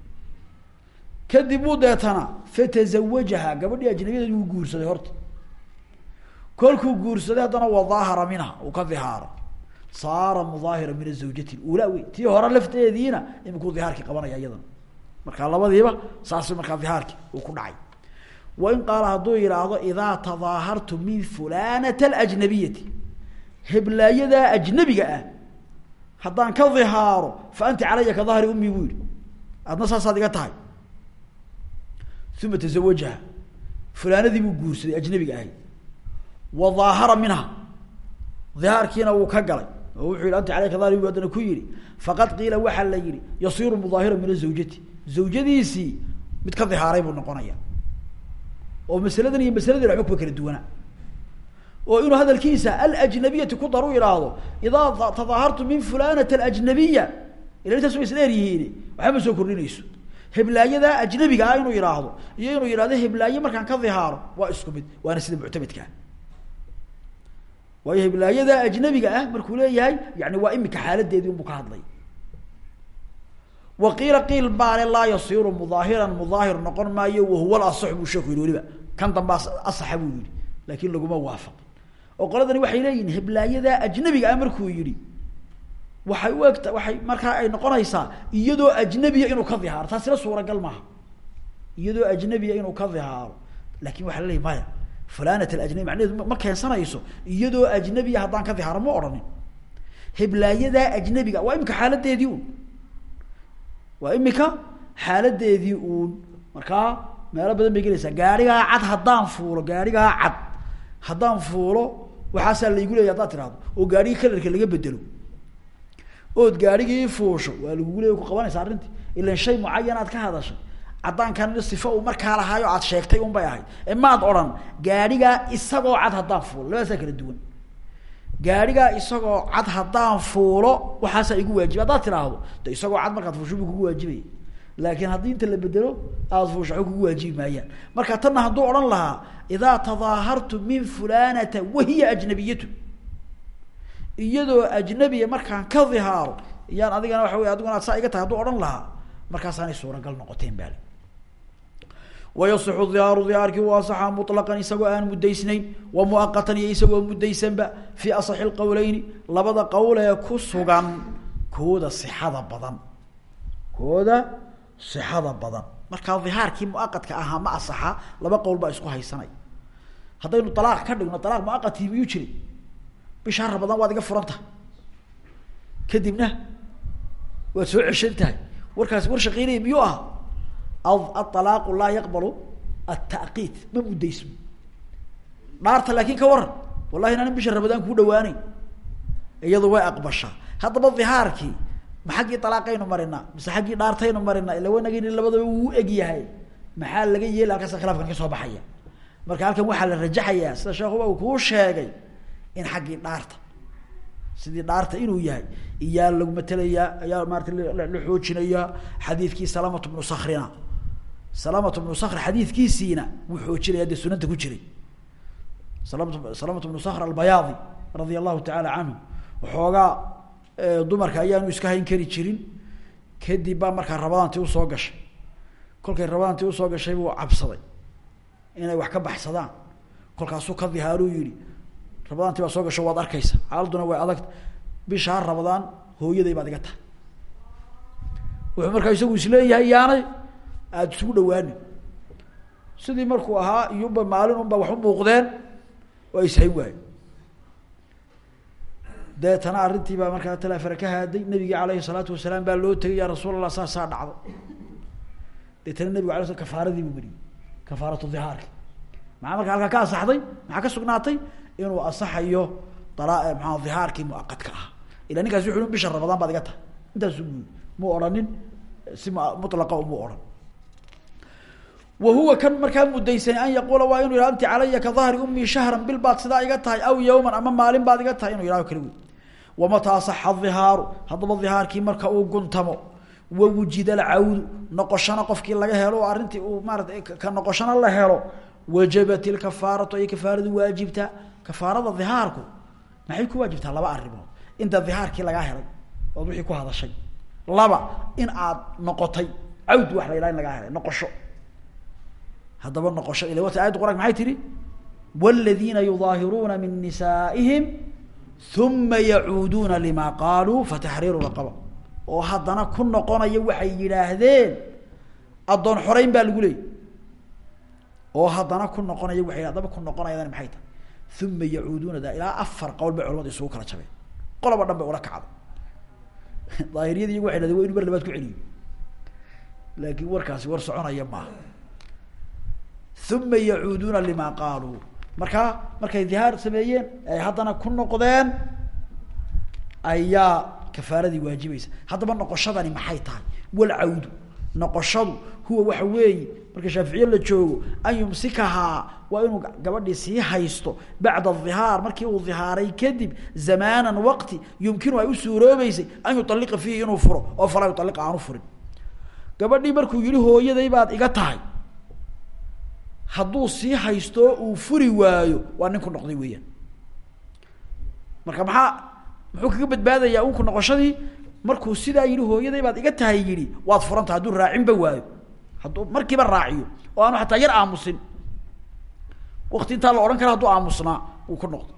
kadib uu deetana fatazawajaha. Gabadhii ajnabiyadeed wuu guursaday horta kolkuu guursaday haddana wadaahara minha uu ka dhihaaro saara mudaahira min azawjati ula tii hore lafteediina imikuu dhihaarkii qabanaya iyadana markaa labadiiba saas markaa dhihaarki uu ku dhacay. Wain qaala hadduu yidhaahdo idaa tadaahartu min fulanata alajnabiyati heblaayadaa ajnabiga ah haddaan ka dhihaaro fa anti calaya ka dahri ummi buu yihi adna saasaad iga tahay. Uma tazawajaha fulaanadii buu guursaday ajnabiga ahay wa daahara minha dhihaarkiina wuu ka galay oo wuxuu yihi anti calaya ka dahri bu haddana ku yihi faqad qiila waxaa la yihi yasiru mudaahira min azawjati zawjadiisii mid ka dhihaaray buu noqonaya oo masaladan iyo masaladii waxba kuwa kala duwana oo inuu hadalkiisa alajnabiyati ku daru ihaahdo idaa tadaahartu min fulanata alajnabiya ila intaas way isdheer yihiin waxba ma soo kordhinayso heblaayadaa ajnabiga ah inuu yihaahdo iyo inuu yihahdo heblaaye markaan ka waa isku mid waana sida muctamedkaa waayo heblaayadaa ajnabiga ah markuu leeyahay yani waa imika xaaladeedii unbuu ka hadlay. Waqiila qiil baale laa yasiru mudaahiran mudaahir noqon maayo wahuwa lasax buu sheeku yihi weliba. Kan damba asaxa buu yihi laakin laguma waafaqin oo qoladani waxay leeyihiin heblaayadaa ajnabiga ah markuu yihi waxay u egta waxay markaa ay noqonaysaa iyadoo ajnabiya inuu ka dihaaro. Taasina suuragal maaha. Iyadoo ajnabiya inuu ka dihaaro. Lakin waxaa laleeyahy maya fulanat alajnabi macnaheedu ma keensanayso iyadoo ajnabiya haddaan ka dihaaro ma odhanin. Heblaayadaa ajnabiga waa imika xaaladeedii un waa imika xaaladeedii uun. Markaa meelo badan bay gelaysaa. Gaarigaa cad haddaan fuulo gaarigaa cad haddaan fuulo waxaasaa laygu leeyay haddaad tirahdo oo gaarigii kalarka laga bedelo ood gaarigii fuusho waa lagugu leeyay ku qabanaysa arrintii. Ilan shay mucayan aad ka hadashay caddaankan sifa uu markaa lahaayo aad sheegtay un bay ahayd. Maad odhan gaarigaa isagoo cad haddaan fuulo labadaasaa kala duwan. Gaarigaa isagoo cad haddaan fuulo waxaasaa igu waajiba haddaad tiraahdo de isagoo cad markaad fuusho buu kugu waajibaya laakiin haddii inta la bedelo aada fuusho waxba kugu waajibi maayaan. Marka tanna hadduu odhan lahaa idaa tadaahartu min fulanata wahiya ajnabiyatu. Iyadoo ajnabiya markaan ka dihaaro iyaan adigana waxa wey adiguna ad saa iga tahay hadduu odhan lahaa. Markaasaanay suuragal noqoteen baali wayasixu dihaaru dihaarkii u asaxa muطlaqan isagoo aan muddaysnayn wa muaqatan iyo isagoo muddaysanba fii asaxi lqowleyni labada qowl ee ku sugan kooda sixada badan kooda sixada badan markaa dihaarkii muaqadka ahaa ma asaxa laba qowl baa isku haysanay haddaynu alaaq ka dhigno alaaq muaqatii miyuu jiray bishaa ramadaan waad iga furan tahay kadibna waad soo ceshan warkaasi war shaqiinaya miyuu aha aalaaqu laa yaqbalu ataqiid ma muddaysmo dhaarta laakin ka waran wallahi inaanan bisha ramadaan kuu dhawaaneyn iyadu way aqbashaa haddaba dihaarkii ma xaggii alaaqaynu marinaa mise xaggii dhaartaynu marinaa ila wanagin labadaba wuu eg yahay maxaa laga yeeli halkaasa khilaafkan ka soo baxaya marka halkan waxaa la rajaxayaa sida sheekuba uu kuu sheegay in xaggii dhaarta sidii dhaarta inuu yahay iyaa lagu matelayaa ayaa maarata la xoojinayaa xadiidkii salamatu bnu sakrina salamatu bnu sakr xadiidkiisiina wuu xoojinaya dee sunanta ku jiray. Salamatu bnu sakr albayaadi radia allahu tacaala canhu waxoogaa dumarka ayaanu iska hayn kari jirin kadib baa markaa rabadaantii u soo gashay. Kolkay rabadaantii u soo gashay buu cabsaday inay wax ka baxsadaan. Kolkaasuu ka dihaaruu yihi rabadaantii baa soo gasho waad arkaysa. Xaaladuna way adag bishaa rabadaan hooyaday baad iga tahay. Wuxuu markaa isagu is leeyahay yaanay aada isugu dhawaani sidii markuu ahaa iyunba maalin unba wax u muuqdeen waa ishayn waayo deetana arrintii baa markaa talaafara ka haaday nabigi alayhi salaatu wasalaam baa loo tegay ya rasuul allah saasaa dhacday deetana nabigu ala kafaaradii buu mariyey kafaaratu dihaarki maxaa markaa halkaa ka asaxday maxaa ka sugnaatay? Inuu asaxayo dala maa dihaarkii muaqadka ah. Ila ninkaas wuxu bisha ramadaan baad iga tahay. Intaasu guud muu odhanin si muu odhan. wa huwa kan markaa mudaysanay an yaquula waa inu yihah anti calaya ka dahri umii shahran bil baad sidaa iga tahay aw yawman ama maalin baad iga tahay inu yihahdo kala wey wamataa asaxa dihaaru haddaba dihaarkii marka uu guntamo wawujida alcawdu noqoshana qofkii laga helo arrintii uu maarata ka noqoshana la helo wajabat ilkafaaratu ay kafaaradu waajibtaa kafaarada dihaarku maxay ku waajibtaa? Laba arrimood. Inta dihaarkii lagaa helay ood wixii ku hadashay. Laba in aad noqotay cawd wax la yidhaha in lagaa helay noqosho haddaba noqosho ila wata ayadda quraan maxay tihi wاladiina yudaahiruuna min nisaa'ihim uma yacuuduuna lima qaaluu fataxriiru raqaba. Oo haddana ku noqonaya waxay yidhaahdeen addoon xoreyn baa lagu leeyay. Oo haddana ku noqonaya waxay haddaba ku noqonayadani maxay tahay? Uma yacuuduuna da ilaa afar qowl bay culamada isugu kala jabeen. Qoloba dhan bay ula kacda daahiriyadi iyagu waxay dhahdeen wa inu mar labaad ku celiyo laakiin warkaasi war soconaya maaha uma yacuuduuna lima qaaluu markaa markay dihaar sameeyeen ay haddana ku noqdeen ayaa kafaaradii waajibaysa haddaba noqoshadani maxay tahay walcawdu noqoshadu huwa waxa weeye marka shaaficiye la joogo an yumsikahaa waa inuu gabadhii sii haysto bacda dihaar markii uu dihaaray kadib zamaanan waqti yumkinu ay u an yualiqa fiihi inuu furo oo falaa yualiqa aanu furin gabadhii markuu yihi hooyaday baad iga tahay hadduu sii haysto uu furi waayo waa ninku noqday weeyaan. Marka maxaa muxuu kaga badbaadayaa unku noqoshadii? Markuu sidaa yidhi hooyaday baad iga tahay yidhi waad furanta hadduu raacinba waayo. Hadduu markiiba raaciyo oo aanu xataa yar aamusin. Wakti intaa la odhan kara hadduu aamusnaa wuu ku noqdo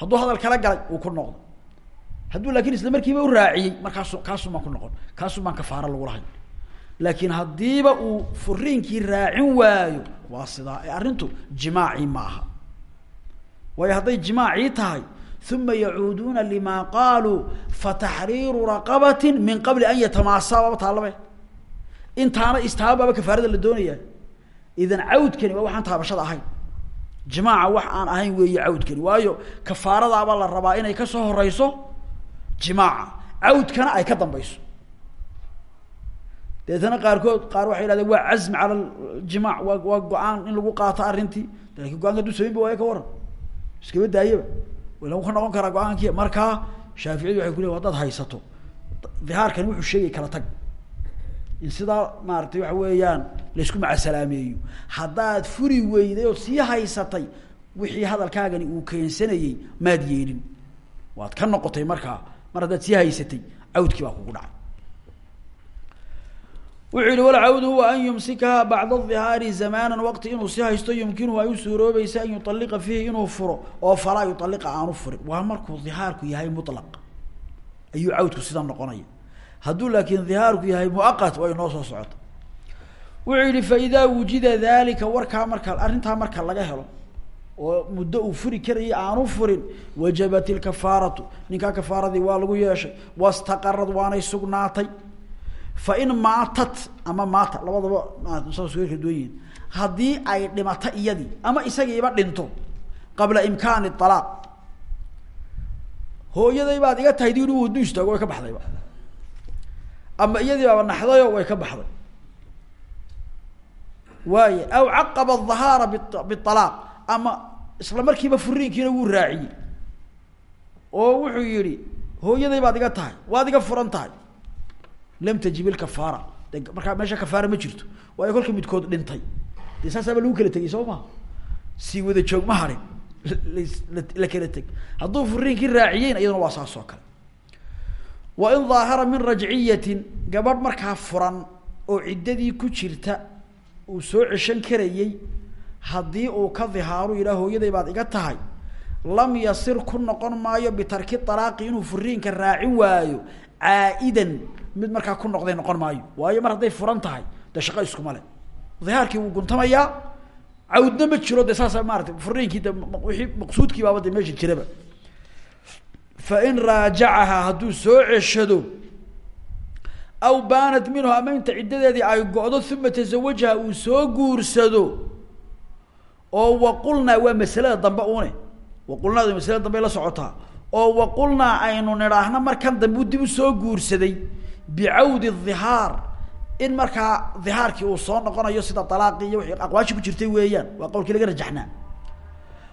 hadduu hadal kala galay wuu ku noqdo hadduu laakin isla markiiba u raaciyey markaasu kaasun baan ku noqon kaasun baan kafaara lagu lahay. Laakiin haddiiba uu furiinkii raacin waayo waa sidaa ee arrintu jimaacii ma aha waayo hadday jimaacii tahay uma yacuuduuna lima qaaluu fataxriiru raqabati min qabli an yatamaasaa baaba taalabe intaana istaabaaba kafaarada la doonaya. Idan cawdkani waa waxaan taabashada ahayn. Jimaaca wax aan ahayn weeye cawdkani. Waayo kafaaradaaba la rabaa inay ka soo horeyso jimaaca. Cawdkana ay ka dambayso deetana qaarkood qaar waxay yihahdeen waa cazmi cala jimac waa waa go'aan in lagu qaato arrintii. Lakin go'aanka haduu samayn ba waayo ka waran. Iskaba daayaba. Lagu ka noqon karaa go'aankii. Markaa shaaficiyadu waxay ku leyin hadaad haysato. Dihaarkani wuxuu sheegay kala tag. In sidaa maaratay waxa weeyaan laysku macasalaameeyo haddaad furi weyday ood sii haysatay wixii hadalkaagani uu keensanayey maad yeelin. Waad ka noqotay markaa. Mar haddaad sii haysatay cawdkii baa kugu dhacay wuxuu yihi walcawdu huwa an yumsikaha bacda dihaari zamaana waqti inuu sii haysto yumkinuhu ay u an yualiqa fiihi inuu furo oo falaa yualiqa aanu furin. Waa markuu dihaarku yahay mulaq ayuu cawdku sida noqonaya. Hadduu laakiin dihaarku yahay muaqat way noo soo socota wuxuu yihi faidaa wujida dalika warkaa marka arrintaa marka laga helo oo muddo uu furi karayay aanu furin wajabat ilkafaaratu ninkaa kafaaradii waa lagu yeeshay wastaqarad waanay sugnaatay fain maatat ama maata labadaba kala duwan yihiin haddii ay dhimato iyadii ama isagiiba dhinto qabla imkaani alaaq hooyaday baad iga tahay di inu wadu istaago way ka baxdayba ama iyadii baaba naxdayo way ka baxday waay aw caqaba ahaara bialaaq ama isla markiiba furiinkiina wuu raaciyey oo wuxuu yihi hooyaday baad iga tahay waad iga furan tahay lam tajib ilkafaara de markaa meesha kafaara ma jirto. Waayo kolka midkood dhintay. De saasaaba lagu kala tegay soo maha sii wada joog ma harin. La kala teg. Hadduu furiinkii raaciyeyna iyaduna waa saas oo kale. Wa in daahara min rajciyatin gabadh markaa furan oo ciddadii ku jirta uu soo ceshan karayey haddii uu ka dihaaru yidhaah hooyaday baad iga tahay lam yasir ku noqon maayo bitarki alaaqi inuu furiinka raacin waayo caa'idan mid markaa ku noqday noqon maayo. Waayo mar hadday furan tahay dee shaqo iskuma le dihaarkii wuu guntamayaa cawdna ma jiro de saasa maarata furiinkii de maqsuudkii baaba de meesha jiraba. Fain raajacahaa hadduu soo ceshado aw baanat minhu ama inta ciddadeedii ay go-do uma tazawajaha uu soo guursado oo waqulnaa waa masalada dambe une waqulnaada masalada dambe la socotaa oo waqulnaa aynu nidhaahno markan dambe dib u soo guursaday bicawdi dhihaar in markaa dhihaarkii uu soo noqonayo sida alaaqii iyo wii aqwaashi ku jirtay weeyaan waa qowlkii laga rajaxnaa.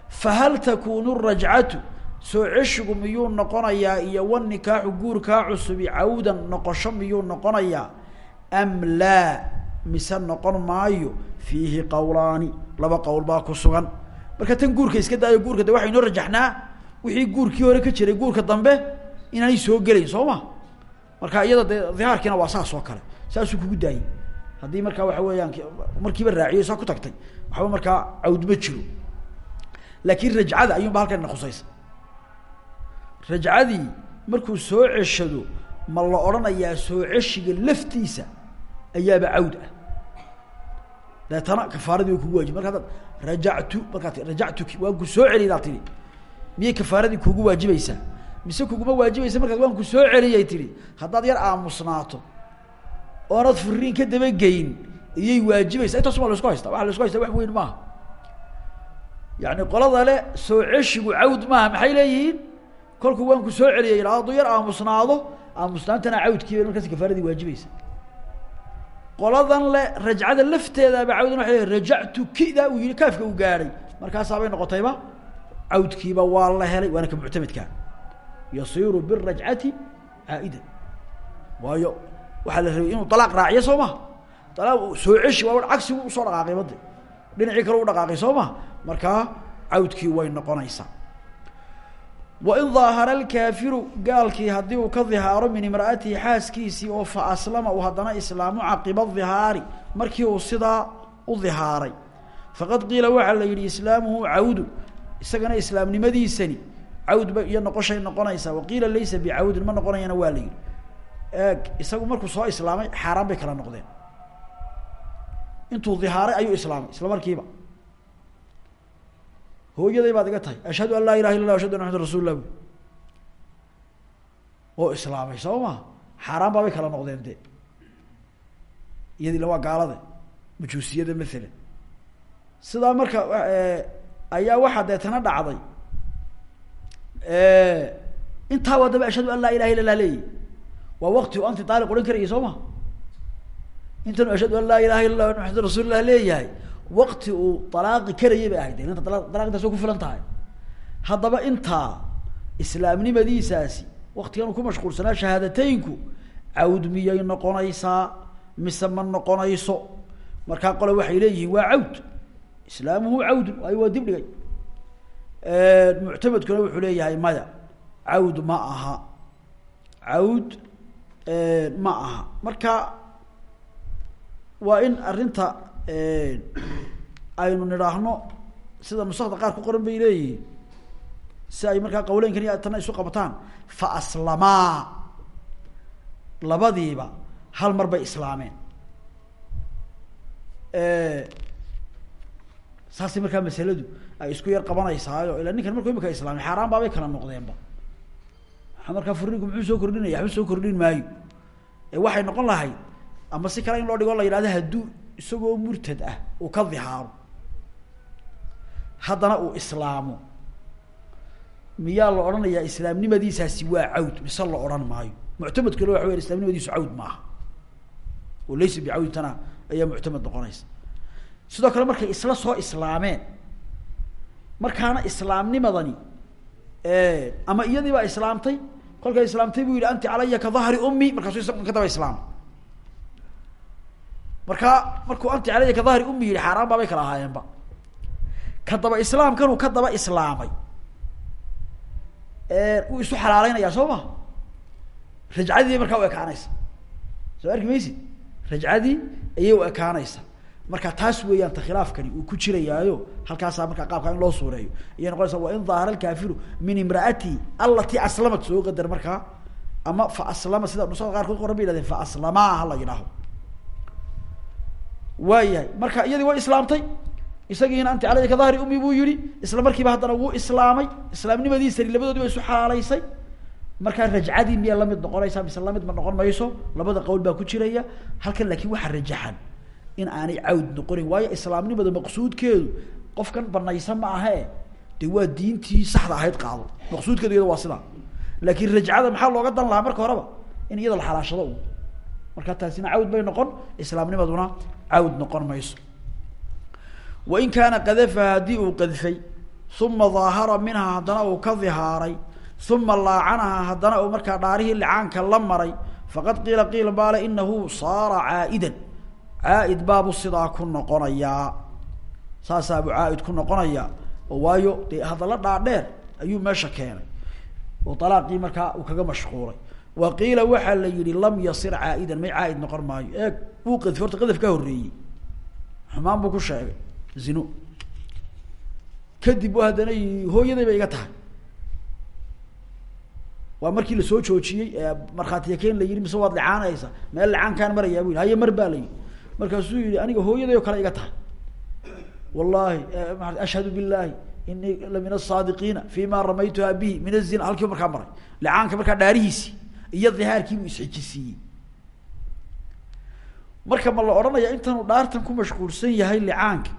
fahal takunu rajcatu soo ceshigu miyuu noqonayaa iyo wanikaaxu guurkaa cusubi cawdan noqosho miyuu noqonayaa am laa mise noqon maayo fiihi qowlaani laba qowl baa ku sugan marka tan guurka iska daayo guurka de waxay noo rajaxnaa wixii guurkii hore ka jiray guurka dambe inaanay soo gelayn soo ma marka iyada dee dhihaarkiina waa saas oo kale. Saasuu kugu daayey. Haddii markaa waxa weeyaan markiiba raaciyay saa ku tagtay. Waxba markaa cawd ma jiro. Laakiin rajcada ayuunba halkan ina khusaysa. Rajcadii markuu soo ceshado ma la odhanayaa soo ceshiga laftiisa ayaaba cawd ah. Deetana kafaaradii way kugu waajib. Marka adaad rajactu markaa rajactuki waan ku soo celiy daad tihi miyay kafaaradii kugu waajibaysaa mise kuguma waajibaysa markaad waan ku soo celiyay tihi haddaad yar aamusnaato oonad furiin ka dabageyn iyay waajibaysaa intaas ma la isku haysta waa la isku haysta wax weyn maaha. Yani qolada le soo ceshigu cawd maaha maxay leeyihiin? Kolku waan ku soo celiyay hadduu yar aamusnaado aamusnaantana cawdkiiba markaas kafaaradii waajibaysa. Qoladan le rajcada lafteedaaba cawdan waa le rajactu kida uu yihi kaafka uu gaadhay markaasaabay noqotayba cawdkiiba waa la helay waana ka muctamedkaa yasiru birajcati caaida waayo waxaa la rabay inuu alaaq raaciyo soo maha alaaq soo ceshi waa cagsigu u soo dhaqaaqay bade dhinacii kale u dhaqaaqay soo maha markaa cawdkii way uu ka dihaaro min imra'atihi xaaskiisii oo fa aslama uu haddana islaamu caqiba dihaari markii uu sidaa u dihaaray. Faqad qiila waxaa la yidhi islaamuhu isagana islaamnimadiisani cawd ba iyo noqoshay noqonaysaa waqiila laysa bicawdin ma noqonayana waa la yidhi. Isagu markuu soo islaamay xaaraan bay kala noqdeen. Intuu dihaaray ayuu islaamay isla markiiba. Hooyaday baad iga tahay ashhadu an laa ilaha illa lah ashhadu anna maxamad rasul lah oo islaamay soo ma xaaraan baabay kala noqdeen de iyadila waa gaalada majuusiyada maalan sidaa marka ayaa waxaa deetana dhacday intaa wadaba ashhadu an laa ilaha illa lah leeyi waa wakti u anti daaliq odhan karayay soo ma? Intanu ashhadu an laa ilaha illa lah maxamad rasul lah leeyahay wakti uu alaaqi karayay bay ahayd. Inta dalaq intaas ku filan tahay. Haddaba intaa islaamnimadiisaasi waktigan uu ku mashquulsanaa shahaadateynku cawd miyay noqonaysaa? Mise ma noqonayso? Markaa qole waxay leeyihiin waa cawd. Islaamuhu cawdun waayo waa dib dhigay muctamedkuna wuxuu leeyahay maya. Cawd ma aha. Cawd ma aha. Marka waa in arrinta aynu nidhaahno sida nusakda qaar ku qoran bay leeyihiin. Si ay markaa qawleynkan iyo tana isu qabataan. Fa aslamaa labadiiba hal mar bay islaameen. Saasay markaa masaladu ay isku yar qabanaysaayo ila ninkan markuu imika islaamay xaaraan baabay kala noqdeenba. Markaa furinku muxuu soo kordhinaya waxba soo kordhin maayo. Waxay noqon lahayd ama si kale in loo dhigo la yidhahdo hadduu isagoo murtad ah uu ka dihaaro haddana uu islaamo. Miyaa la odhanayaa islaamnimadiisaasi waa cawd mise la odhan maayo. Muctamadkuna waxa weya islamnimadiisu cawd maaha. Oo laysa bicawd tana ayaa muctamad noqonaysa. Sidoo kale markay isla soo islaameen markaana islaamnimadani ama iyadii baa islaamtay kolkay islaamtay buu yihi anti calaya ka dahri ummi. Markaasuu isaga ka daba islaamay markaa markuu anti calaya ka dahri ummi yihi xaaraan baabay kala ahaayeenba. Ka daba islaamkanuu ka daba islaamay. Wuu isu xalaaleynaya soo ma? Rajcadii markaa u ekaanaysa. Soo arki maysid? Rajcadii ayay u ekaanaysa marka taas weeyaan ta khilaafkani uu ku jirayaayo halkaasaa markaa qaabkaa in loo suureeyo. Iyay noqonaysa wa in daahara alkaafiru min imraati alati aslamat soo qadar markaa ama fa aslama sida nusada qaarkood qoran bay yihahdeen fa aslamaa hala yidhaaho. Waayahay. Marka iyadii way islaamtay isagiina anti calaya ka dahri buu yihi isla markiiba haddana wuu islaamay islaamnimadiisani labadoodii ba isu xalaalaysay markaa rajcadii miyaa la mid noqonaysaa mise la mid ma noqon mayso labada qowl baa ku jiraya halkan laakiin waxaa rajaxan in aanay cawd noqonin waayo islaamnimada maqsuudkeedu qofkan banaysan ma ahe de waa diintii saxda ahayd qaado. Maqsuudkeedu waa sidaa. Laakiin rajcada maxaa looga dan lahaa marka horeba? In iyada la xalaashado u markaa taasina cawd bay noqon islaamnimaduna cawd noqon mayso. Wain kaana qadafa haddii uu qadfay uma daahara minhaa haddana uu ka dihaaray uma laacanaha haddana uu markaa dhaarihii licaanka la maray faqad qiila qiila baale inahu saara caa'idan caaid baabu sidaa ku noqonayaa saasaabu caaid ku noqonayaa oo waayo dee hadalla dhaadheer ayuu meesha keenay. Oo alaaqii markaa uu kaga mashquulay. Wa qiila waxaa la yihi lam yasir caa'idan. May caaid noqon maayo. Eeg wuu qadfi horta qadaf ka horreeyey. Xumaan buu ku sheegay zino kadib haddana hooyaday bay iga tahay. Waa markii la soo joojiyey markhaatiya keen la yihi mise waad licaanaysa meel licaankaan marayaa bu yihi haye mar baa la yihi markaasuu yihi aniga hooyaday oo kale iga tahay. Wallahi ashhadu billahi inii la min asaadiqiina fi ma ramaytuha bihi min azina halkiiba markaa maray. Licaanka markaa dhaarihiisi iyo dihaarkiibuu isxijisiiyey. Marka ma la odhanaya intaanu dhaartan ku mashquulsan yahay licaanka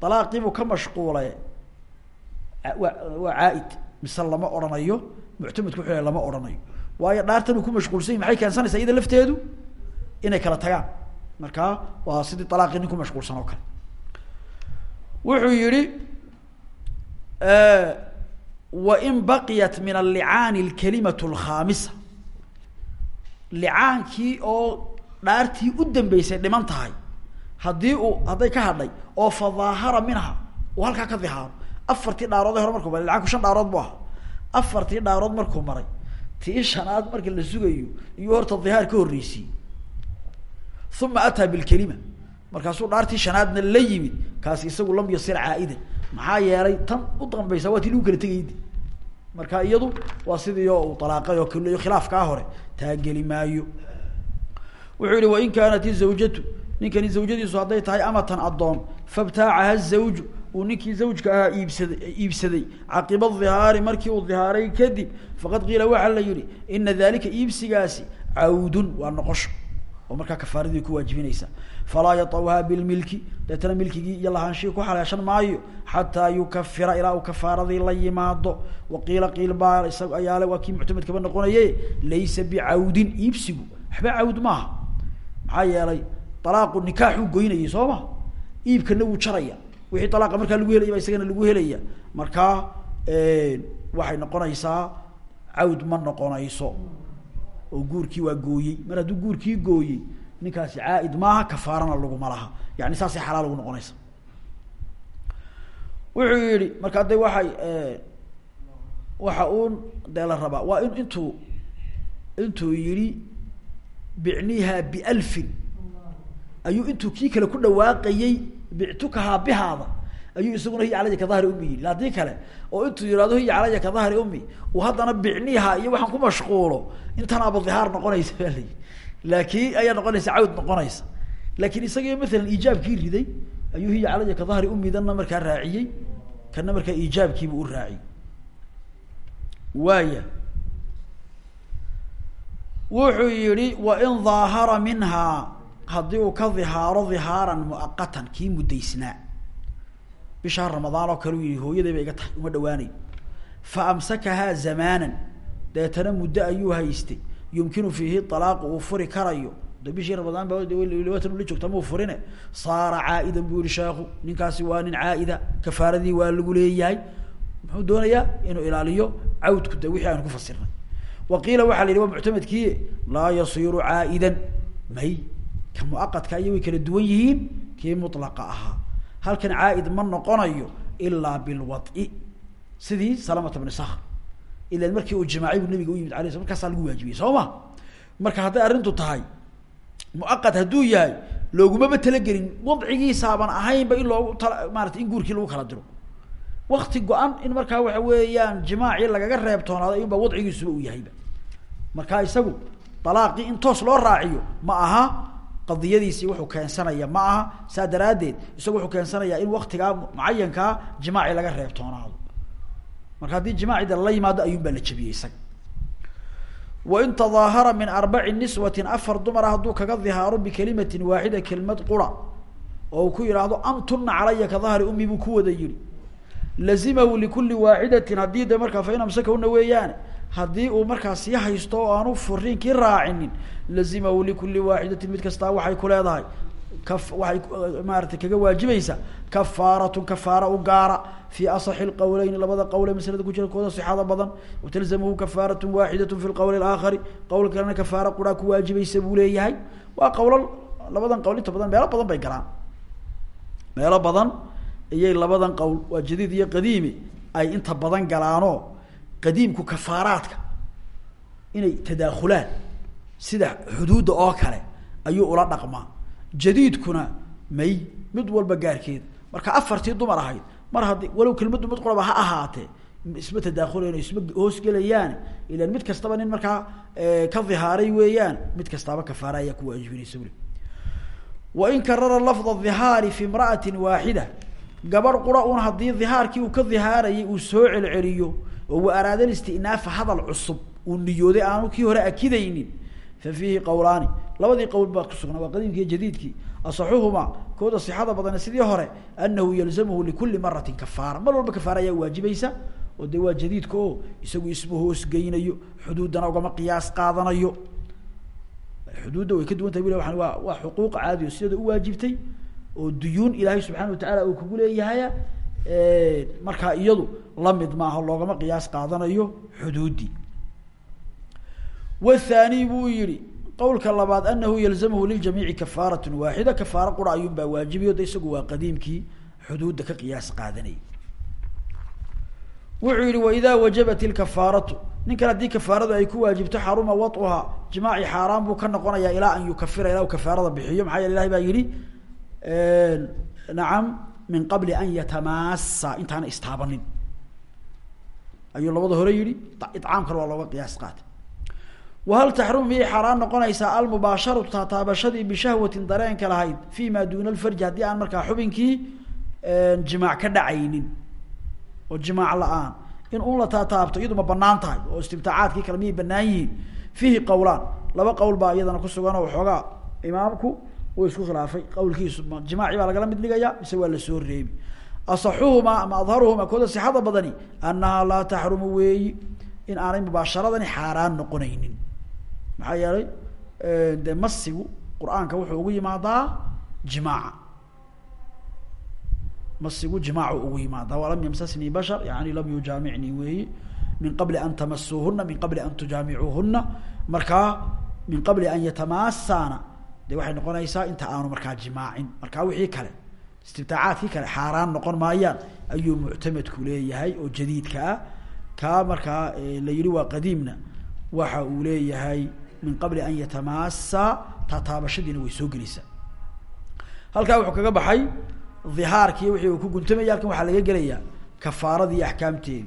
dalaaqiibuu ka mashquulay. Waa waa caaid mise lama odhanayo muctamedku wuxuu lama odhanayo. Waayo dhaartan uu ku mashquulsan yahy maxay keensanaysaa iyada lafteedu? Inay kala tagaan markaa waa sidii alaaqii nin ku mashquulsan oo kale wuxuu yihi wain baqiyat min allicaani alkalimatu alkhaamisa. Licaankii oo dhaartii u dambeysay dhiman tahay haddii uu hadday ka hadhay oo fadaahara minha uu halkaa ka dihaaro afartii dhaarood hore marku ba licaanku shan dhaarood bu ahaa. Afartii dhaarood markuu maray tii shanaad marka la sugayo iyuu horta dhihaar ka horreysiiyey uma ataa bilkelima. Markaasuu dhaartii shanaadna la yimid kaasi isagu lam yasir caa'idan maxaa yeelay tan u dambaysa waa tii lagu kala tegaydi marka iyadu waa sidii oo uu alaaqay oo kl khilaafkaa hore taageli maayo. Wuxuu yihi wain kaanat izawjatu ninkani zawjadiisu hadday tahay amatan addoon fabtaacaha zawju uu ninkii zawjka ahaa iibsaday iibsaday. Caqiba dhihaari markii uu dhihaaray kadib faqad qiila waxaa la yihi ina dalika iibsigaasi cawdun waa noqosho oo markaa kafaaradii ku waajibinaysa. Falaa yatawhaa bilmilki deetana milkigii iyo lahaanshihii ku xaleeshan maayo xataa yukafira ilaa uu kafaaradii la yimaado. Waqiila qiil baa isaga ayaale waa kii muctamadkaba noqonaye laysa bicawdin iibsigu. Waxba cawd maaha. Maxaa yeelay alaaqu nikaaxuu goynayay soo ma? Iibkana wuu jaraya. Wixii alaaqa markaa lagu helaya ba isagana lagu helaya. Markaa waxay noqonaysaa cawd ma noqonayso oo guurkii waa gooyey. Mar hadduu guurkii gooyey ninkaasi caaid maaha kafaarana laguma laha. Yani saasay xalaal ugu noqonaysa. Wuxuu yihi markaa de waxay waxa uun dee la rabaa. Waa in intuu intuu yihi bicniha bialfin ayuu intuu kii kale ku dhawaaqayey bictukahaa bihaada ayuu isaguna hiya calaya kadahri umi yidhi. Kale oo intuu yihahdo hiya calaya kadahri umi uu haddana bicniha iyo waxaan ku mashquulo. Intanaaba dhihaar noqonaysa baa layihi laakiin ayaa noqonaysa cawd noqonaysa. Laakiin isagio maalan iijaabkii riday ayuu hiya calaya kadahri umidana markaa raaciyey. Kana markaa iijaabkiibu u raaciyey. Waaya. Wuxuu yihi wain daahara minhaa. Haddii uu ka dhihaaro dhihaaran muaqatan kii muddaysnaa bishaa ramadaan oo kale u yihi hooyaday ba iga tahay uma dhawaanayo fa amsakahaa zamaanan deetana muddo ayuu haystay. Yumkinu fiihi alaaqu uu furi karayo. De bishii ramadaan ba labaatan ula joogta muu furine. Saara caa'idan buu yihi ninkaasi waa nin caa'ida kafaaradii waa lagu leeyahay. Muxuu doonayaa inuu ilaaliyo cawdku de wixii aynu ku fasirnay. Wa qiila waxaa la yihi waa muctamadkii laa yasiru caa'idan. May ka muaqadka iyo way kala duwan yihiin kii mulaqa ahaa halkan caaid ma noqonayo ilaa bilwad'i. Sidii salamata bni sakr ilan markii uu jimaacay nabiga u yimid alay sl markaasaa lagu waajibiyey soo ma marka hadday arrintu tahay muaqad hadduu yahay loogumaba talagelin wadcigiisaaban ahaynba in loogu maarata in guurkii lagu kala diro wakti go-an in markaa waxa weeyaan jimaacii lagaga reebtoonaado inba wadcigiisuba uu yahayba. Marka isagu dalaaqii in toos loo raaciyo ma aha qadiyadiisi wuxuu keensanaya ma aha saa daraaddeed isagu wuxuu keensanayaa in waktigaa mucayankaa jimaaci laga reebtoonaado marka haddii jimaaci de lala yimaado ayuun baa la jebiyey isaga. Wain tadaahara min arbaci niswatin afar dumara hadduu kaga dihaaro bikelimatin waaxida kelimad qura oo uu ku yidhaahdo antuna calaya ka dahri umi buu ku wada yihi lazimahu likuli waaxidatin haddii de markaa haddii uu markaa sii haysto oo aanu furiinkii raacinin lazimahu likuli waaxidatin mid kastaa waxay ku leedahay. Ka waxay maaratay kaga waajibaysaa kafaaratun kafaara u gaara fi asaxi lqowleyn labada qowl ee maslada ku jira kooda sixada badan. Watalzamhu kafaaratun waaxidat fi lqowl alaakhari qowl kalena kafaara quraa ku waajibaysa buu waa qowlo labadan qowl inta badan meelo badan bay galaan. Meelo badan iyay labadan qowl waa jadiid iyo qadiimi ay inta badan galaanoo qadiimku kafaaraadka inay tadaakhulaan sida xuduudda oo kale ayuu ula dhaqmaa. Jadiidkuna may mid walba gaarkeeda marka afartii dumar ahayd mar haddii walow kelmaddu mid quraba ha ahaatee isma tadaakhulayn isma hoosgelayaan ilan mid kastaba nin markaa ka dhihaaray weeyaan mid kastaaba kafaara ayaa ku waajibinaysa uli wain karara lafda dhihaari fi imra'atin waaxida gabadh qura un haddii dhihaarkii uu ka dhihaarayay uu soo celceliyo oo wa araada hadal cusub uu niyooday aanu kii hore akidaynin. Fa fiihi qowlaani labadii qowl baa kusugnaa waa qadiimki iyo jadiidkii. Asaxuhuma kooda sixada badane sidii hore anahu yalzamhu likuli maratin kafaara. Mar walba kafaara ayaa waajibaysa oo dee waa jadiidka oo isagu isma hoosgeynayo xuduuddana ugama qiyaas qaadanayo. Xuduudda way ka duwan tahay waa waa waa xuquuq caadi o sideeda u waajibtay oo duyuun ilaahay subxana watacaala uu kugu leeyahaya markaa iyadu la mid maaha loogama qiyaas qaadanayo xuduuddii wthani buu yihi qowlka labaad anahu yalzamhu liljamiici kafaarat waaxida kafaaro qura ayuun baa waajibiyo de isagu waa qadiimkii xuduudda ka qiyaas qaadanayay wuxuu yihi waidaa wajabat ilkafaaratu. Ninkan haddii kafaaradu ay ku waajibto xaruma waطuhaa jimaaci xaaraan buu ka noqonayaa ilaa an yukafira ilaa u bixiyo. Maxaa yeele ilahay baa yihi nacam min qabli an yatamaasa intaana istaabanin. Ayuu labada hore yihi icaamkana waa looga qiyaas qaatay. Wahal taxrumu miyay xaaraan noqonaysaa almubaasharatu taataabashadii bishahwatin dareenka lahayd fi ma duna lfarji haddii aan markaa xubinkii jimaac ka dhacaynin oo jimaac la'aan. In un la taataabto iyadu ma bannaan tahay oo istibtaacaadkii kale miyay banaan yihiin. Fiihi laba qowl baa iyadana kusugan oo waxoogaa imaamku uu isku khilaafay. Qawlkiisu ma jimaaci baa lagala mid dhigaya mise waa la soo reebi asaxuhumaa ama adharuhumaa kooda sixada badani annahaa laa taxrumu weeyi in aanay mubaasharadani xaaraan noqonaynin. Maxaa yeelay de masigu qur'aanka wuxuu ugu yimaadaa jimaaca. Masigu jimaacu ugu yimaadaa. Walam yamsasnii bashar yani lam yujaamicnii weeyi min qabli an tamasuuhuna min qabli an tujaamicuuhuna markaa min qabli an yatamaasana de waxay noqonaysaa inta aanu markaa jimaacin. Markaa wixii kale istibtaacaadkii kale xaaraan noqon maayaan ayuu muctamadku leeyahay oo jadiidka ah. Kaa markaa la yihi waa qadiimna waxa uu leeyahay min qabli an yatamaasa taataabashadiina way soo gelaysaa. Halkaa wuxuu kaga baxay dhihaarkii wixii uu ku guntamaya halkan waxaa laga gelayaa kafaaradii iyo